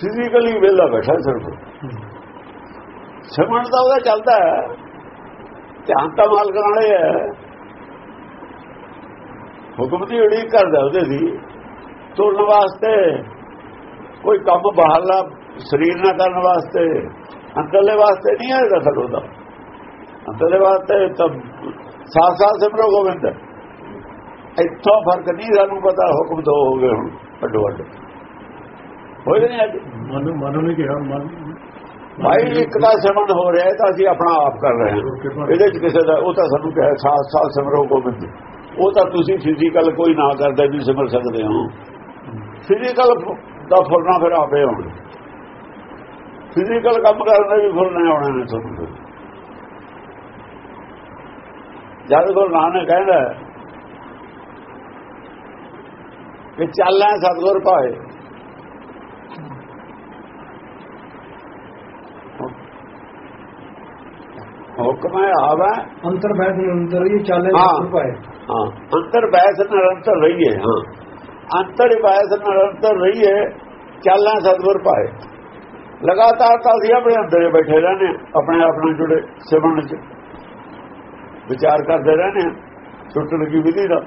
[SPEAKER 2] ਫਿਜ਼ੀਕਲੀ ਵਿਹਲਾ ਬੈਠਾ ਸਿਰਫ। ਸਮਣ ਦਾ ਉਹਦਾ ਚੱਲਦਾ ਹੈ। ਧਿਆਨ ਤਾਂ ਮਾਲਕ ਨਾਲੇ ਹੈ ਹੁਕਮ ਦੀ ਉਡੀਕ ਕਰਦਾ ਉਹਦੇ ਦੀ। ਤੁਰਨ ਵਾਸਤੇ ਕੋਈ ਕੰਮ ਬਾਹਰਲਾ, ਸਰੀਰ ਨਾਲ ਕਰਨ ਵਾਸਤੇ, ਅੰਦਰਲੇ ਵਾਸਤੇ ਨਹੀਂ ਹੈ ਦਖਲ ਉਹਦਾ। ਅੰਦਰਲੇ ਵਾਸਤੇ ਤਾਂ ਸਾਥ ਸਾਥ ਸਿਮਰੋ ਗੋਬਿੰਦ। ਇੱਥੋਂ ਫ਼ਰਕ ਨਹੀਂ ਸਾਨੂੰ ਪਤਾ ਹੁਕਮ ਤੋਂ ਹੋ ਗਏ ਹੁਣ ਅੱਡੋ ਅੱਡ ਹੋਏ ਨਹੀਂ ਅੱਜ?
[SPEAKER 1] ਮਨ ਮਨ ਨੇ ਕਿਹਾ ਮਨ
[SPEAKER 2] ਭਾਈ ਇੱਕ ਦਾ ਸਿਮਰਨ ਹੋ ਰਿਹਾ ਤਾਂ ਅਸੀਂ ਆਪਣਾ ਆਪ ਕਰ ਰਹੇ ਹਾਂ। ਇਹਦੇ ਚ ਕਿਸੇ ਦਾ ਉਹ ਤਾਂ ਸਾਨੂੰ ਕਹੇ ਸਾਥ ਸਾਥ ਸਿਮਰੋ ਗੋਬਿੰਦ। ਉਹ ਤਾਂ ਤੁਸੀਂ ਫਿਜ਼ੀਕਲ ਕੋਈ ਨਾ ਕਰਦਾ ਵੀ ਸਿਮਰ ਸਕਦੇ ਹੋ। ਫਿਜ਼ੀਕਲ ਦਾ ਫੁਰਨਾ ਫਿਰ ਆਪੇ ਹੋਣਾ ਫਿਜ਼ੀਕਲ ਕੰਮ ਕਰਨ ਦੇ ਵੀ ਫੁਰਨੇ ਆਉਣੇ ਨੇ ਤੁਹਾਨੂੰ ਜਦ ਗੁਰੂ ਨਾਨਕ ਕਹਿੰਦਾ ਕਿ ਚੱਲਾਂ ਸਤਗੁਰ ਭਾਏ ਹੁਕਮ ਹੈ ਆਵਾ
[SPEAKER 3] ਅੰਤਰ ਬੈਠ ਅੰਦਰ ਹੀ ਚਾਲੇ
[SPEAKER 2] ਹਾਂ।
[SPEAKER 3] ਸੁਣ ਪਾਏ
[SPEAKER 2] ਹਾਂ ਅੰਤਰ ਬੈਸ ਨਿਰੰਤਰ ਰਹੀਏ ਹਾਂ ਅੰਤਰ ਬੈਸ ਨਿਰੰਤਰ ਰਹੀਏ ਚੱਲਾਂ ਸਤਗੁਰ ਪਾਏ ਲਗਾਤਾਰ ਤਾਂ ਅਸੀਂ ਆਪਣੇ ਅੰਦਰ ਹੀ ਬੈਠੇ ਰਹਿੰਦੇ ਹਾਂ, ਆਪਣੇ ਆਪ ਨਾਲ ਜੁੜੇ ਸਿਮਰਨ ਚ। ਵਿਚਾਰ ਕਰਦੇ ਰਹਿੰਦੇ ਹਾਂ ਛੁੱਟ ਲੱਗੀ ਵਿਧੀ ਦਾ।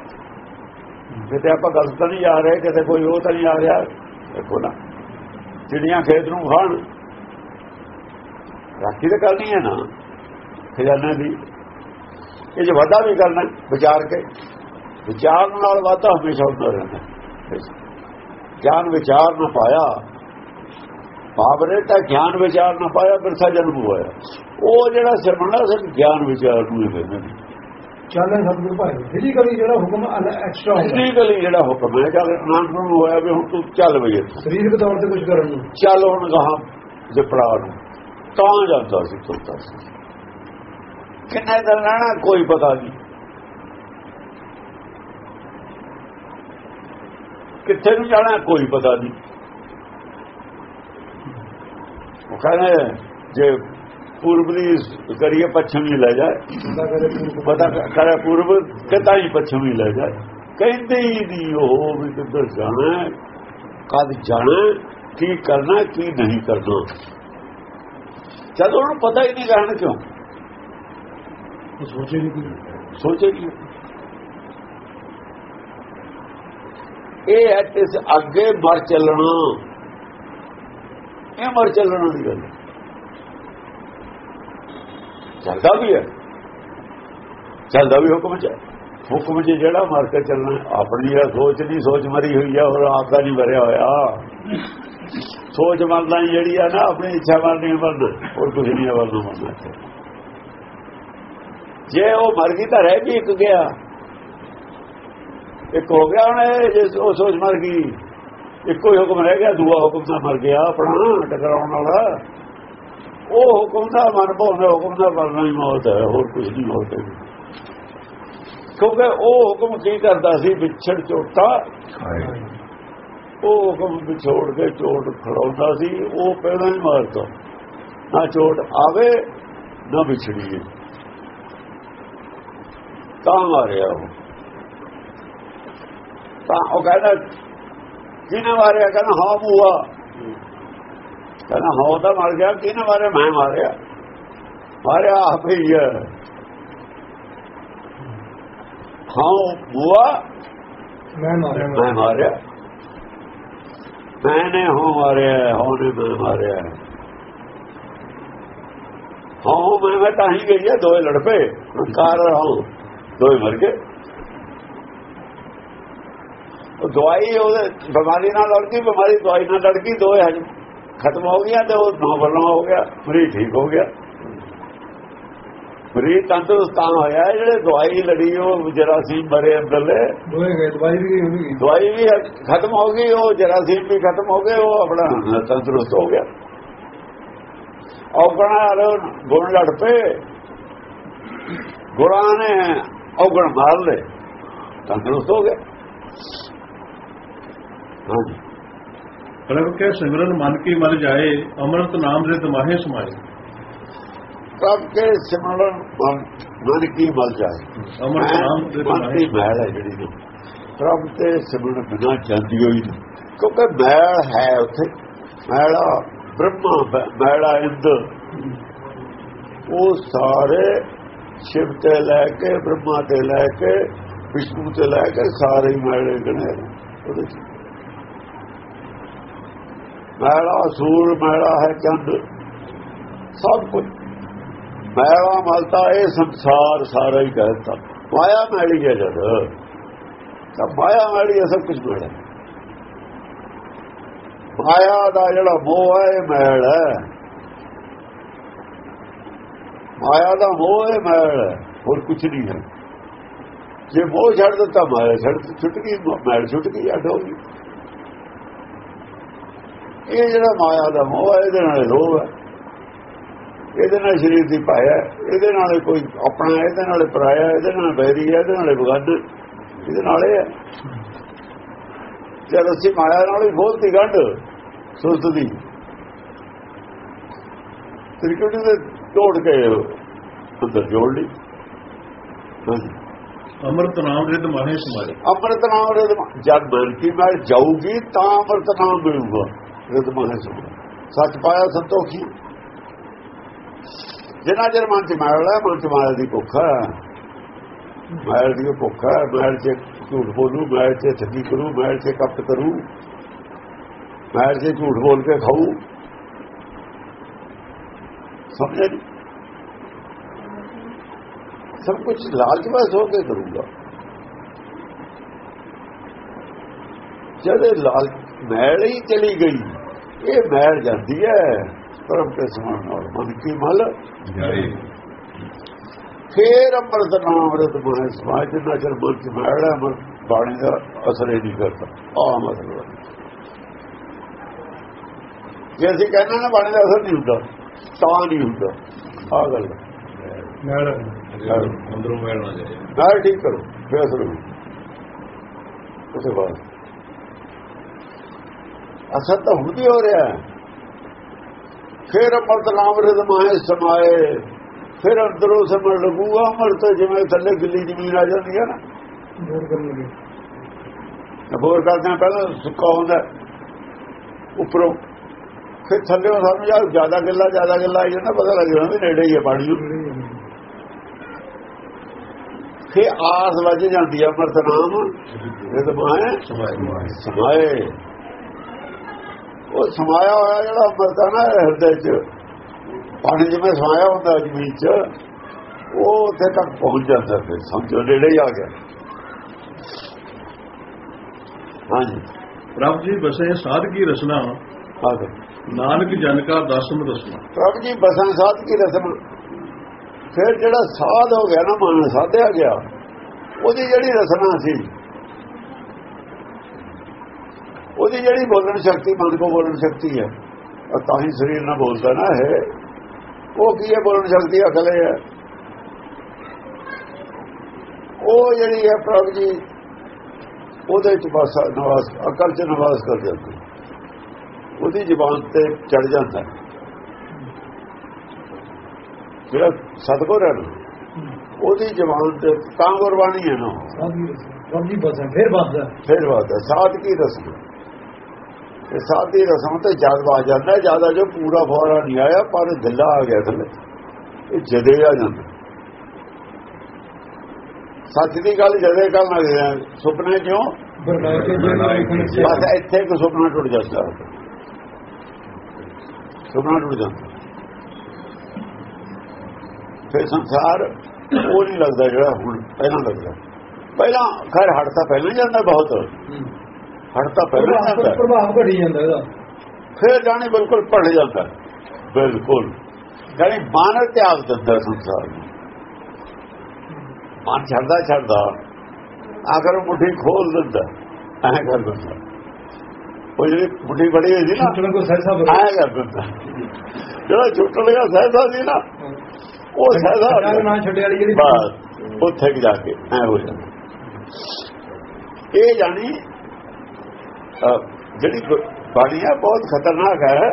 [SPEAKER 2] ਕਿਤੇ ਆਪਾਂ ਗਲਤ ਤਾਂ ਨਹੀਂ ਆ ਰਹੇ, ਕਿਤੇ ਕੋਈ ਉਹ ਤਾਂ ਨਹੀਂ ਆ ਰਿਹਾ। ਦੇਖੋ ਨਾ, ਚਿੜੀਆਂ ਖੇਤ ਨੂੰ ਖਾਣ। ਰਾਖੀ ਤਾਂ ਕਰਨੀ ਹੈ ਨਾ। ਖਜ਼ਾਨੇ ਦੀ। ਇਹ ਜੋ ਵਾਧਾ ਵੀ ਕਰਨਾ ਵਿਚਾਰ ਕੇ। ਵਿਚਾਰ ਨਾਲ ਵਾਧਾ ਹਮੇਸ਼ਾ ਹੁੰਦਾ ਰਹਿੰਦਾ ਗਿਆਨ ਵਿਚਾਰ ਨੂੰ ਪਾਇਆ। ਬਾਬਰੇ ਤਾਂ ਗਿਆਨ ਵਿਚਾਰ ਨਾ ਪਾਇਆ ਬਿਰਸਾ ਜਨਮ ਹੋਇਆ। ਉਹ ਜਿਹੜਾ ਸਿਰਮਣਾ ਸੀ ਗਿਆਨ ਵਿਚਾਰ ਨੂੰ ਹੀ ਨੇ
[SPEAKER 3] ਚਾਲੇ ਸਤਿਗੁਰ ਭਾਏ ਫਿਜ਼ੀਕਲੀ ਜਿਹੜਾ ਹੁਕਮ ਐਕਸਟਰਾ ਹੁੰਦਾ
[SPEAKER 2] ਫਿਜ਼ੀਕਲੀ ਜਿਹੜਾ ਹੁਕਮ ਹੈ ਜਦ ਨਾਨਕ ਨੂੰ ਹੋਇਆ ਵੀ ਹੁਣ ਤੂੰ ਚੱਲ ਇੱਥੋਂ।
[SPEAKER 3] ਸਰੀਰਕ ਤੌਰ ਤੇ ਕੁਝ ਕਰਨ ਨੂੰ।
[SPEAKER 2] ਚੱਲ ਹੁਣ ਗਾਹਾਂ ਜਿਪੜਾ ਨੂੰ। ਤਾਂ ਜਾਂਦਾ ਸੀ ਤੁਰਦਾ ਸੀ। ਕਿੰਨੇ ਦਿਨ ਰਹਿਣਾ ਕੋਈ ਪਤਾ ਨਹੀਂ। ਕਿੱਥੇ ਨੂੰ ਜਾਣਾ ਕੋਈ ਪਤਾ ਨਹੀਂ। ਉਹ ਕਹਿੰਦੇ ਜੇ ਪੂਰਬ ਦੀ ਕਰੀਏ ਪੱਛਮੀ ਲੈ ਜਾਏ
[SPEAKER 3] ਬੰਦਾ ਕਰੇ ਪੂਰਬ
[SPEAKER 2] ਪਤਾ ਕਰੇ ਪੂਰਬ ਕਿਤਾ ਹੀ ਪੱਛਮੀ ਲੈ ਜਾਏ। ਕਹਿੰਦੇ ਹੀ ਨਹੀਂ ਉਹ ਵੀ ਕਿੱਧਰ ਜਾਣਾ ਹੈ, ਕਦ ਜਾਣਾ ਹੈ, ਕੀ ਕਰਨਾ ਹੈ, ਕੀ ਨਹੀਂ ਕਰਨਾ। ਜਦੋਂ ਉਹਨੂੰ ਪਤਾ ਹੀ ਨਹੀਂ ਰਹਿਣ ਕਿਉਂ।
[SPEAKER 1] ਸੋਚੇ ਨਹੀਂ
[SPEAKER 2] ਸੋਚੇ ਕੀ ਇਹ ਹੈ ਇਸ ਅੱਗੇ ਮਰ ਚੱਲਣਾ। ਇਹ ਮਰ ਚੱਲਣ ਦੀ ਗੱਲ। ਚੱਲਦਾ ਵੀ ਹੈ। ਚੱਲਦਾ ਵੀ ਹੁਕਮ ਚ ਹੁਕਮ 'ਚ ਜਿਹੜਾ ਮਰ ਕੇ ਚੱਲਣਾ, ਆਪਣੀ ਇਹ ਸੋਚ ਨਹੀਂ ਸੋਚ ਮਰੀ ਹੋਈ ਆ ਹੋਰ ਆਪ ਦਾ ਨਹੀਂ ਭਰਿਆ ਹੋਇਆ। ਸੋਚ ਮੰਨਦਾ ਹੀ ਜਿਹੜੀ ਆ ਨਾ, ਆਪਣੀ ਇੱਛਾ ਮਰਨੀ ਮੰਨ ਹੋਰ ਕੁਝ ਨਹੀਂ ਵੱਲ ਨੂੰ ਜੇ ਉਹ ਮਰ ਗਈ ਤਾਂ ਰਹਿ ਗਈ ਇੱਕ ਗਿਆ। ਇੱਕ ਹੋ ਗਿਆ ਹੁਣ ਜੇ ਉਹ ਸੋਚ ਮਰ ਗਈ। ਇੱਕੋ ਹੀ ਹੁਕਮ ਰਹਿ ਗਿਆ ਦੂਆ ਹੁਕਮ ਤਾਂ ਮਰ ਗਿਆ ਆਪਣਾ ਟਕਰਾਉਣ ਵਾਲਾ। ਉਹ ਹੁਕਮ ਦਾ ਮਨ ਭਾਉਂਦਾ ਹੁਕਮ ਦਾ ਮਰਨਾ ਹੀ ਮੌਤ ਹੈ ਹੋਰ ਕੁਝ ਨਹੀਂ ਮੌਤ ਹੈ। ਕਿਉਂਕਿ ਉਹ ਹੁਕਮ ਕੀ ਕਰਦਾ ਸੀ? ਵਿਛੜ ਝੋਟਾ ਉਹ ਹੁਕਮ ਵਿਛੋੜ ਕੇ ਚੋਟ ਖੜਾਉਂਦਾ ਸੀ ਉਹ ਪਹਿਲਾਂ ਹੀ ਮਾਰਦਾ ਨਾ ਚੋਟ ਆਵੇ ਨਾ ਵਿਛੜੀਏ ਤਾਂ ਮਾਰਿਆ ਉਹ। ਤਾਂ ਉਹ ਕਹਿੰਦਾ ਕਿਹਨੇ ਮਾਰਿਆ? ਕਹਿੰਦਾ ਹਾਂ ਬੂਆ ਕਹਿੰਦਾ ਹਾਂ ਤਾਂ ਮਰ ਗਿਆ। ਕਿਹਨੇ ਮਾਰਿਆ? ਮੈਂ ਮਾਰਿਆ। ਮਾਰਿਆ ਆਪ ਹੀ ਹੈ। ਹਾਂ ਬੂਆ
[SPEAKER 3] ਮੈਂ ਮਾਰਿਆ।
[SPEAKER 2] ਮੈਂ ਮਾਰਿਆ। ਮੈਨੇ ਹੋ ਮਾਰਿਆ। ਹੋ ਨੇ ਮੈਂ ਮਾਰਿਆ। ਹਾਂ ਮੈਂ ਤਾਂ ਹੀ ਗਈ ਆ ਦੋਏ ਲੜ ਪਏ। ਕਾਰ ਰਹਾ ਦੋਏ ਮਰ ਗਏ। ਉਹ ਦਵਾਈ ਉਹਦੇ ਬਿਮਾਰੀ ਨਾਲ ਲੜ ਗਈ ਬਿਮਾਰੀ ਦਵਾਈ ਨਾਲ ਲੜ ਗਈ ਦੋਏ ਹਜ ਖਤਮ ਹੋ ਗਿਆ ਤੇ ਉਹ ਨੋਬਲ ਹੋ ਗਿਆ ਮਰੀਜ਼ ਠੀਕ ਹੋ ਗਿਆ। ਮਰੀਜ਼ ਤੰਦਰੁਸਤ ਤਾਂ ਹੋਇਆ ਜਿਹੜੇ ਦਵਾਈ ਲੜੀ ਉਹ ਜਰਾਸੀਮ ਮਰੇ ਅੰਦਰਲੇ
[SPEAKER 3] ਦੋਏ ਗਏ ਦਵਾਈ ਵੀ ਗਈ
[SPEAKER 2] ਦਵਾਈ ਵੀ ਖਤਮ ਹੋ ਗਈ ਉਹ ਜਰਾਸੀਮ ਵੀ ਖਤਮ ਹੋ ਗਏ ਉਹ ਆਪਣਾ ਤੰਦਰੁਸਤ ਹੋ ਗਿਆ। ਔਗਣਾ ਗੁਣ ਲੜ ਪਏ। ਗੁਰਾਂ ਨੇ ਔਗਣ ਮਾਰ ਲਏ ਤੰਦਰੁਸਤ ਹੋ ਗਏ। ਹਾਂਜੀ।
[SPEAKER 1] ਪ੍ਰਭ ਕੇ ਸਿਮਰਨ ਮਨ ਕੀ ਮਰ ਜਾਏ ਅੰਮ੍ਰਿਤ ਨਾਮ ਦੇ ਤਮਾਹੇ ਸਮਾਏ
[SPEAKER 2] ਪ੍ਰਭ ਕੇ ਸਿਮਰਨ ਮਨ ਮਨ ਕੀ ਮਲ ਜਾਏ
[SPEAKER 1] ਅੰਮ੍ਰਿਤ ਨਾਮ ਦੇ
[SPEAKER 2] ਮਨ
[SPEAKER 1] ਤਮਾਹੇ
[SPEAKER 2] ਦੀ ਮੈਲ ਹੈ ਜਿਹੜੀ ਨੂੰ ਪ੍ਰਭ ਤੇ ਸਿਮਰਨ ਬਿਨਾ ਜਾਂਦੀ ਹੋਈ ਨਹੀਂ ਕਿਉਂਕਿ ਮੈਲ ਹੈ ਉੱਥੇ ਮੈਲਾ ਬ੍ਰਹਮਾ ਬ- ਮੈਲਾ ਇੰਦ ਉਹ ਸਾਰੇ ਸ਼ਿਵ ਤੇ ਲੈ ਕੇ ਬ੍ਰਹਮਾ ਤੇ ਲੈ ਕੇ ਵਿਸ਼ਨੂੰ ਤੇ ਲੈ ਕੇ ਸਾਰੇ ਹੀ ਮੈਲੇ ਗਣੇ ਨੇ ਉਹਦੇ ਚ ਮੈਲਾ, ਸੂਰ ਮੈਲਾ ਹੈ ਚੰਦ। ਸਭ ਕੁਝ। ਮੈਲਾ ਮਲਤਾ, ਇਹ ਸੰਸਾਰ ਸਾਰਾ ਹੀ ਕਹਿਤਾ ਮਾਇਆ ਮੈਲੀ ਹੈ ਜਦ। ਤਾਂ ਮਾਇਆ ਮੈਲੀ ਹੈ, ਸਭ ਕੁਝ ਮੈਲਾ। ਮਾਇਆ ਦਾ ਜਿਹੜਾ ਮੋਹ ਹੈ, ਇਹ ਮੈਲ ਹੈ। ਮਾਇਆ ਦਾ ਮੋਹ ਹੈ ਮੈਲ ਹੈ। ਹੋਰ ਕੁਝ ਨਹੀਂ ਹੈ। ਜੇ ਮੋਹ ਛੱਡ ਦਿੱਤਾ, ਮਾਇਆ ਛੱਡ ਛੁੱਟ ਗਈ, ਮੈਲ ਛੁੱਟ ਗਈ, ਅੱਡ ਹੋ ਗਈ। ਇਹ ਜਿਹੜਾ ਮਾਇਆ ਦਾ ਮੋਹ ਹੈ ਇਹਦੇ ਨਾਲ ਰੋਹ ਹੈ ਇਹਦੇ ਨਾਲ ਸਰੀਰ ਦੀ ਪਾਇਆ ਇਹਦੇ ਨਾਲ ਕੋਈ ਆਪਣਾ ਇਹਦੇ ਨਾਲ ਪਰਾਇਆ ਇਹਦੇ ਨਾਲ ਬੈਰੀ ਹੈ ਇਹਦੇ ਨਾਲ ਬਗੜ ਇਹਦੇ ਨਾਲ ਇਹ ਹੈ ਜਦ ਅਸੀਂ ਮਾਇਆ ਨਾਲ ਹੀ ਬੋਲਤੀ ਗੰਢ ਸੁਸਤ ਦੀ ਤ੍ਰਿਕੁਟੀ ਦੇ ਤੋੜ ਕੇ ਅੰਦਰ ਜੋੜ ਲਈ।
[SPEAKER 1] ਅੰਮ੍ਰਿਤ ਨਾਮ ਦੇ ਤਮਾਹੇ ਸਮਾਏ।
[SPEAKER 2] ਅੰਮ੍ਰਿਤ ਨਾਮ ਰਿਦਮ ਜਦ ਮਨ ਕੀ ਮੈਂ ਜਾਊਗੀ ਤਾਂ ਅੰਮ੍ਰਿਤ ਨਾਮ ਮਿਲੂਗਾ। ਰਿਦਮ ਹੈ ਸੋ। ਸੱਚ ਪਾਇਆ ਸੰਤੋਖੀ। ਜਿੰਨਾ ਚਿਰ ਮਨ ਚ ਮੈਲ ਮਨ ਚ ਮਾਇਆ ਦੀ ਭੁੱਖ ਹੈ। ਮੈਲ ਦੀ ਭੁੱਖ ਹੈ ਚ ਝੂਠ ਬੋਲੂ ਮੈਲ ਚ ਠੱਗੀ ਕਰੂ ਮੈਲ ਚ ਕਪਟ ਕਰੂ ਮੈਲ ਚ ਝੂਠ ਬੋਲ ਕੇ ਖਾਊ। ਸਮਝਿਆ ਸਭ ਕੁਝ ਲਾਲਚ ਬਸ ਹੋ ਕੇ ਕਰੂੰਗਾ। ਜਦ ਲਾਲਚ ਮੈਲ ਹੀ ਚਲੀ ਗਈ। ਇਹ ਮੈਲ ਜਾਂਦੀ ਹੈ ਪਰਮ ਕੇ ਸਮਾਨ ਨਾਲ ਮਨ ਕੀ ਮਲ।
[SPEAKER 1] ਜਾਏ।
[SPEAKER 2] ਫੇਰ ਅੰਮ੍ਰਿਤ ਨਾਮ ਰਤ ਮਨ ਸਮਾਜ ਜਿੰਨਾ ਚਿਰ ਮਨ ਚ ਮੈਲ ਹੈ ਮਨ ਬਾਣੀ ਦਾ ਅਸਰ ਹੀ ਨਹੀਂ ਕਰਦਾ। ਆ ਮਤਲਬ। ਜੇ ਅਸੀਂ ਕਹਿੰਦੇ ਨਾ ਬਾਣੀ ਦਾ ਅਸਰ ਨਹੀਂ ਹੁੰਦਾ ਤਾਂ ਨਹੀਂ ਹੁੰਦਾ। ਆ ਗੱਲ ਹੈ।
[SPEAKER 3] ਨਾਲ
[SPEAKER 1] ਅੰਦਰੋਂ ਮਿਲਣਾ ਜਾਏ।
[SPEAKER 2] ਨਾਲ ਠੀਕ ਕਰੋ ਫਿਰ ਅਸਰ ਉਸੇ ਬਾਅਦ ਅਸਰ ਤਾਂ ਹੁਣ ਵੀ ਹੋ ਰਿਹਾ ਫਿਰ ਅਮਰਤ ਨਾਮ ਰਜ਼ਮਾਏ ਸਮਾਏ। ਫਿਰ ਅੰਦਰੋਂ ਸਮਝ ਲੱਗੂਗਾ ਅਮਰਤ ਜਿਵੇਂ ਥੱਲੇ ਗਿੱਲੀ ਜ਼ਮੀਨ ਆ ਜਾਂਦੀ ਹੈ ਨਾ।
[SPEAKER 3] ਦੂਰ ਕਰਨ ਲੱਗੇ।
[SPEAKER 2] ਬੋਰ ਕਰਦੇ ਹਾਂ ਪਹਿਲਾਂ ਸੁੱਕਾ ਹੁੰਦਾ ਉੱਪਰੋਂ। ਫਿਰ ਥੱਲੇ ਸਾਨੂੰ ਯਾਰ ਜ਼ਿਆਦਾ ਗਿੱਲਾ ਜ਼ਿਆਦਾ ਗਿੱਲਾ ਆਈ ਜਾਂਦਾ ਪਤਾ ਲੱਗ ਜਾਂਦਾ ਵੀ ਨੇੜੇ ਹੀ ਹੈ ਪਾਣੀ। ਨੂੰ ਫਿਰ ਆਸ ਵੱਜ ਜਾਂਦੀ ਹੈ ਅਮਰਤ ਨਾਮ। ਰਜ਼ਮਾਏ
[SPEAKER 1] ਸਮਾਏ
[SPEAKER 2] ਸਮਾਏ। ਉਹ ਸਮਾਇਆ ਹੋਇਆ ਜਿਹੜਾ ਅੰਮ੍ਰਿਤ ਨਾ ਹਿਰਦੇ 'ਚ ਪਾਣੀ ਜਿਵੇਂ ਸਮਾਇਆ ਹੁੰਦਾ ਜ਼ਮੀਨ 'ਚ ਉਹ ਉੱਥੇ ਤੱਕ ਪਹੁੰਚ ਜਾਂਦਾ ਫਿਰ ਸਮਝੋ ਨੇੜੇ ਹੀ ਆ ਗਿਆ। ਹਾਂਜੀ।
[SPEAKER 1] ਪ੍ਰਭ ਜੀ ਬਸੇ ਸਾਧ ਕੀ ਰਸਨਾ? ਨਾਨਕ ਜਨ ਕਾ ਦਸਮ ਰਸਨਾ।
[SPEAKER 2] ਪ੍ਰਭ ਜੀ ਬਸਨ ਸਾਧ ਕੀ ਰਸਮ ਫਿਰ ਜਿਹੜਾ ਸਾਧ ਹੋ ਗਿਆ ਨਾ ਮਨ ਸਾਧਿਆ ਗਿਆ ਉਹਦੀ ਜਿਹੜੀ ਰਸਨਾ ਸੀ ਉਹਦੀ ਜਿਹੜੀ ਬੋਲਣ ਸ਼ਕਤੀ ਮਨ ਕੋ ਬੋਲਣ ਸ਼ਕਤੀ ਹੈ। ਤਾਂ ਹੀ ਸਰੀਰ ਨਾਲ ਬੋਲਦਾ ਨਾ ਹੈ ਉਹ ਕੀ ਹੈ ਬੋਲਣ ਸ਼ਕਤੀ? ਅਕਲ ਹੈ। ਉਹ ਜਿਹੜੀ ਹੈ ਪ੍ਰਭ ਜੀ ਉਹਦੇ ਚ ਬਸ ਨਿਵਾਸ ਅਕਲ ਚ ਨਿਵਾਸ ਕਰ ਜਾਂਦੀ। ਉਹਦੀ ਜ਼ੁਬਾਨ ਤੇ ਚੜ ਜਾਂਦਾ। ਜਿਹੜਾ ਸਤਗੁਰ ਹੈ ਉਹਦੀ ਜ਼ਬਾਨ ਤੇ ਤਾਂ ਗੁਰਬਾਣੀ ਹੈ ਨਾ।
[SPEAKER 3] ਸਾਧੀ ਜੀ ਬਸ ਫਿਰ ਬਸਦਾ
[SPEAKER 2] ਫਿਰ ਬਾਤ ਹੈ ਸਾਧ ਕੀ ਰਸਮ ਇਹ ਸਾਧ ਰਸਮ ਤੇ ਜਦ ਆ ਜਾਂਦਾ ਜ਼ਿਆਦਾ ਜੋ ਪੂਰਾ ਫੌਰਾ ਨਹੀਂ ਆਇਆ, ਪਰ ਢਿੱਲਾ ਆ ਗਿਆ ਥੱਲੇ। ਇਹ ਜਦੇ ਆ ਜਾਂਦਾ। ਸੱਚ ਦੀ ਗੱਲ ਜਦੇ ਕਰਨ ਲੱਗ ਸੁਪਨੇ ਕਿਉਂ? ਬਸ ਇੱਥੇ ਇੱਕ ਸੁਪਨਾ ਟੁੱਟ ਜਾਂਦਾ। ਸੁਪਨਾ ਟੁੱਟ ਜਾਂਦਾ। ਫਿਰ ਸੰਸਾਰ ਉਹ ਨਹੀਂ ਲੱਗਦਾ ਜਿਹੜਾ ਹੁਣ, ਪਹਿਲਾਂ ਲੱਗਦਾ। ਪਹਿਲਾਂ ਖੈਰ ਹਟਦਾ ਪਹਿਲਾਂ ਹੀ ਜਾਂਦਾ ਬਹੁਤ। ਹਟਦਾ ਪਹਿਲਾਂ ਹੀ। ਜਾਂਦਾ
[SPEAKER 3] ਪ੍ਰਭਾਵ ਘਟੀ ਜਾਂਦਾ ਇਹਦਾ।
[SPEAKER 2] ਫਿਰ ਜਾਣੀ ਬਿਲਕੁਲ ਪੜ ਜਾਂਦਾ ਬਿਲਕੁਲ। ਜਾਣੀ ਮਨ ਤਿਆਗ ਦਿੰਦਾ ਸੰਸਾਰ ਨੂੰ। ਮਨ ਛੱਡਦਾ ਛੱਡਦਾ ਆਖਰ ਉਹ ਮੁੱਠੀ ਖੋਲ ਦਿੰਦਾ ਐਂ ਕਰ ਦਿੰਦਾ ਉਹ ਜਿਹੜੀ ਮੁੱਠੀ ਬੜੀ ਹੋਈ ਸੀ ਨਾ
[SPEAKER 3] ਛੁੱਟਣ ਕੋ ਸਹਿਸਾ
[SPEAKER 2] ਐਂ ਕਰ ਦਿੰਦਾ ਜਿਹੜਾ ਛੁੱਟਣ ਗਿਆ ਸਹਿਸਾ ਸੀ ਨਾ ਉਹ ਸਹਿਸਾ
[SPEAKER 3] ਨਾ ਛੱਡੇ ਵਾਲੀ ਜਿਹੜੀ
[SPEAKER 2] ਬਸ ਉੱਥੇ ਜਾ ਕੇ ਐ ਹੋ ਜਾਂਦਾ ਇਹ ਜਾਣੀ ਅਹ, ਜਿਹੜੀ ਬਾਣੀ ਹੈ ਬਹੁਤ ਖਤਰਨਾਕ ਹੈ।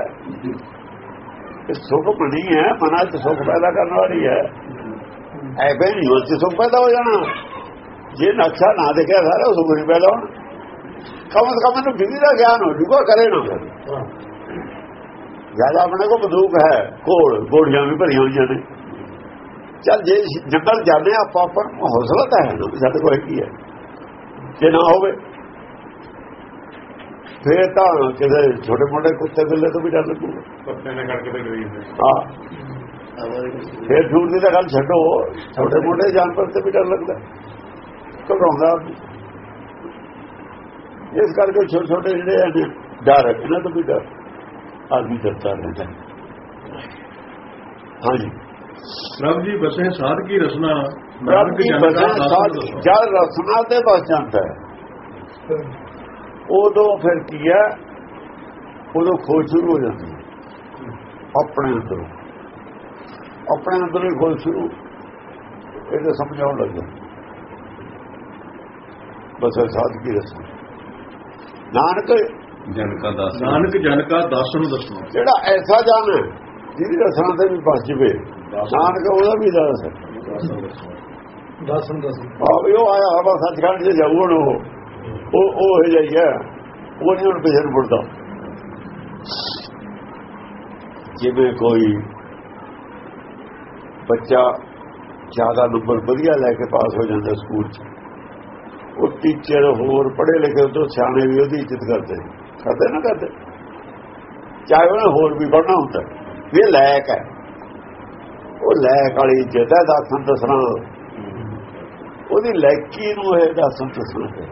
[SPEAKER 2] ਇਹ ਸੁਖ ਬਣੀ ਹੈ, ਮਨਾਂ 'ਚ ਸੁਖ ਪੈਦਾ ਕਰਨ ਵਾਲੀ ਹੈ। ਐਵੇਂ ਨਹੀਂ ਉਹ 'ਚ ਸੁਖ ਪੈਦਾ ਹੋ ਜਾਣਾ। ਜੇ ਨਕਸ਼ਾ ਨਾ ਦੇਖਿਆ ਸਾਰਾ ਸੁਖ ਨਹੀਂ ਪੈਦਾ ਹੋਣਾ। ਕਮ ਸੇ ਕਮ ਨੂੰ ਵਿਧੀ ਦਾ ਗਿਆਨ ਹੋ ਜੂਗਾ ਕਰੇ ਨਾ। ਕਰੇ ਜ਼ਿਆਦਾ ਆਪਣੇ ਕੋਲ ਬੰਦੂਕ ਹੈ ਕੋਲ ਗੋੜੀਆਂ ਵੀ ਭਰੀਆਂ ਹੋਈਆਂ ਨੇ। ਚੱਲ ਜੇ ਜੰਗਲ ਜਾਂਦੇ ਆ ਆਪਾਂ ਪਰ ਹੌਸਲਾ ਤਾਂ ਹੈ ਨਾ ਸਾਡੇ ਕੋਲ ਕੀ ਹੈ। ਜੇ ਨਾ ਹੋਵੇ। ਫੇਰ ਤਾਂ ਕਿਤੇ ਛੋਟੇ ਮੋਟੇ ਕੁੱਤੇ ਬਿੱਲੇ ਤੋਂ ਵੀ ਡਰ ਲੱਗੂਗਾ
[SPEAKER 1] ਪੱਤੇ ਨੇ ਕਰਕੇ ਤੇ ਗਈ
[SPEAKER 2] ਹਾਂ ਫੇਰ ਝੂਠ ਦੀ ਤਾਂ ਗੱਲ ਛੱਡੋ ਛੋਟੇ ਮੋਟੇ ਜਾਨਵਰ ਤੇ ਵੀ ਡਰ ਲੱਗਦਾ ਘਬਰਾਉਂਦਾ ਆਦਮੀ। ਇਸ ਕਰਕੇ ਛੋਟੇ ਛੋਟੇ ਜਿਹੜੇ ਨੇ ਡਰ ਇਹਨਾਂ ਤੋਂ ਵੀ ਡਰ ਆਦਮੀ ਡਰਦਾ ਰਹਿੰਦਾ ਹੈ। ਹਾਂਜੀ
[SPEAKER 1] ਪ੍ਰਭ ਜੀ ਬਸੇ ਸਾਧ ਕੀ ਰਸਨਾ
[SPEAKER 2] ਰੱਬ
[SPEAKER 1] ਨਾਨਕ
[SPEAKER 2] ਦੀ
[SPEAKER 1] ਜਨ ਕਾ
[SPEAKER 2] ਬਸਨ
[SPEAKER 1] ਦਸਮ
[SPEAKER 2] ਸਾਧ
[SPEAKER 1] ਰਸਨਾ
[SPEAKER 2] ਜਦ ਰਸਨਾ ਤੇ ਬਸ ਜਾਂਦਾ ਹੈ ਉਦੋਂ ਫਿਰ ਕੀ ਹੈ ਉਦੋਂ ਖੋਜ ਸ਼ੁਰੂ ਹੋ ਜਾਂਦੀ ਹੈ। ਆਪਣੇ ਅੰਦਰੋਂ। ਆਪਣੇ ਅੰਦਰੋਂ ਹੀ ਖੋਜ ਸ਼ੁਰੂ। ਇਹ ਤਾਂ ਸਮਝਾਉਣ ਲੱਗ ਜਾਂਦਾ ਬਸ ਇਹ ਸਾਧ ਕੀ ਰਸਮ ਨਾਨਕ
[SPEAKER 5] ਜਨ ਕਾ ਦਾਸ।
[SPEAKER 1] ਨਾਨਕ ਜਨ ਕਾ ਦਸਮ ਰਸਨਾ
[SPEAKER 2] ਜਿਹੜਾ ਐਸਾ ਜਾਣ ਹੈ ਜਿਹਦੀ ਰਸਨਾ ਤੇ ਵੀ ਬਸ ਜਵੇ ਨਾਨਕ ਉਹਦਾ ਵੀ ਦਾਸ ਹੈ।
[SPEAKER 3] ਦਸਮ ਦਸਮ
[SPEAKER 2] ਆ ਵੀ ਉਹ ਆਇਆ ਹਵਾ ਸੱਚਖੰਡ ਹੁਣ ਉਹ। ਉਹ ਉਹ ਹੈ ਜਾਈ ਹੈ, ਉਹ ਨਹੀਂ ਹੁਣ ਪਿਛੜ ਮੁੜਦਾ ਜਿਵੇਂ ਕੋਈ ਬੱਚਾ ਜ਼ਿਆਦਾ ਨੰਬਰ ਵਧੀਆ ਲੈ ਕੇ ਪਾਸ ਹੋ ਜਾਂਦਾ ਸਕੂਲ 'ਚ, ਉਹ ਟੀਚਰ ਹੋਰ ਪੜ੍ਹੇ ਲਿਖੇ ਤੋਂ ਸਿਆਣੇ ਵੀ ਉਹਦੀ ਇੱਜ਼ਤ ਕਰਦੇ ਕਰਦੇ ਨਾ ਕਰਦੇ? ਚਾਹੇ ਉਹਨੇ ਹੋਰ ਵੀ ਪੜ੍ਹਨਾ ਹੁੰਦਾ। ਵੀ ਇਹ ਲਾਇਕ ਹੈ। ਉਹ ਲਾਇਕ ਵਾਲੀ ਇੱਜ਼ਤ ਹੈ, ਦਾਸਾਂ ਦੱਸਣਾ ਉਹਦੀ ਲਾਇਕੀ ਨੂੰ ਇਹ ਦਾਸਾਂ ਦੱਸਣਾ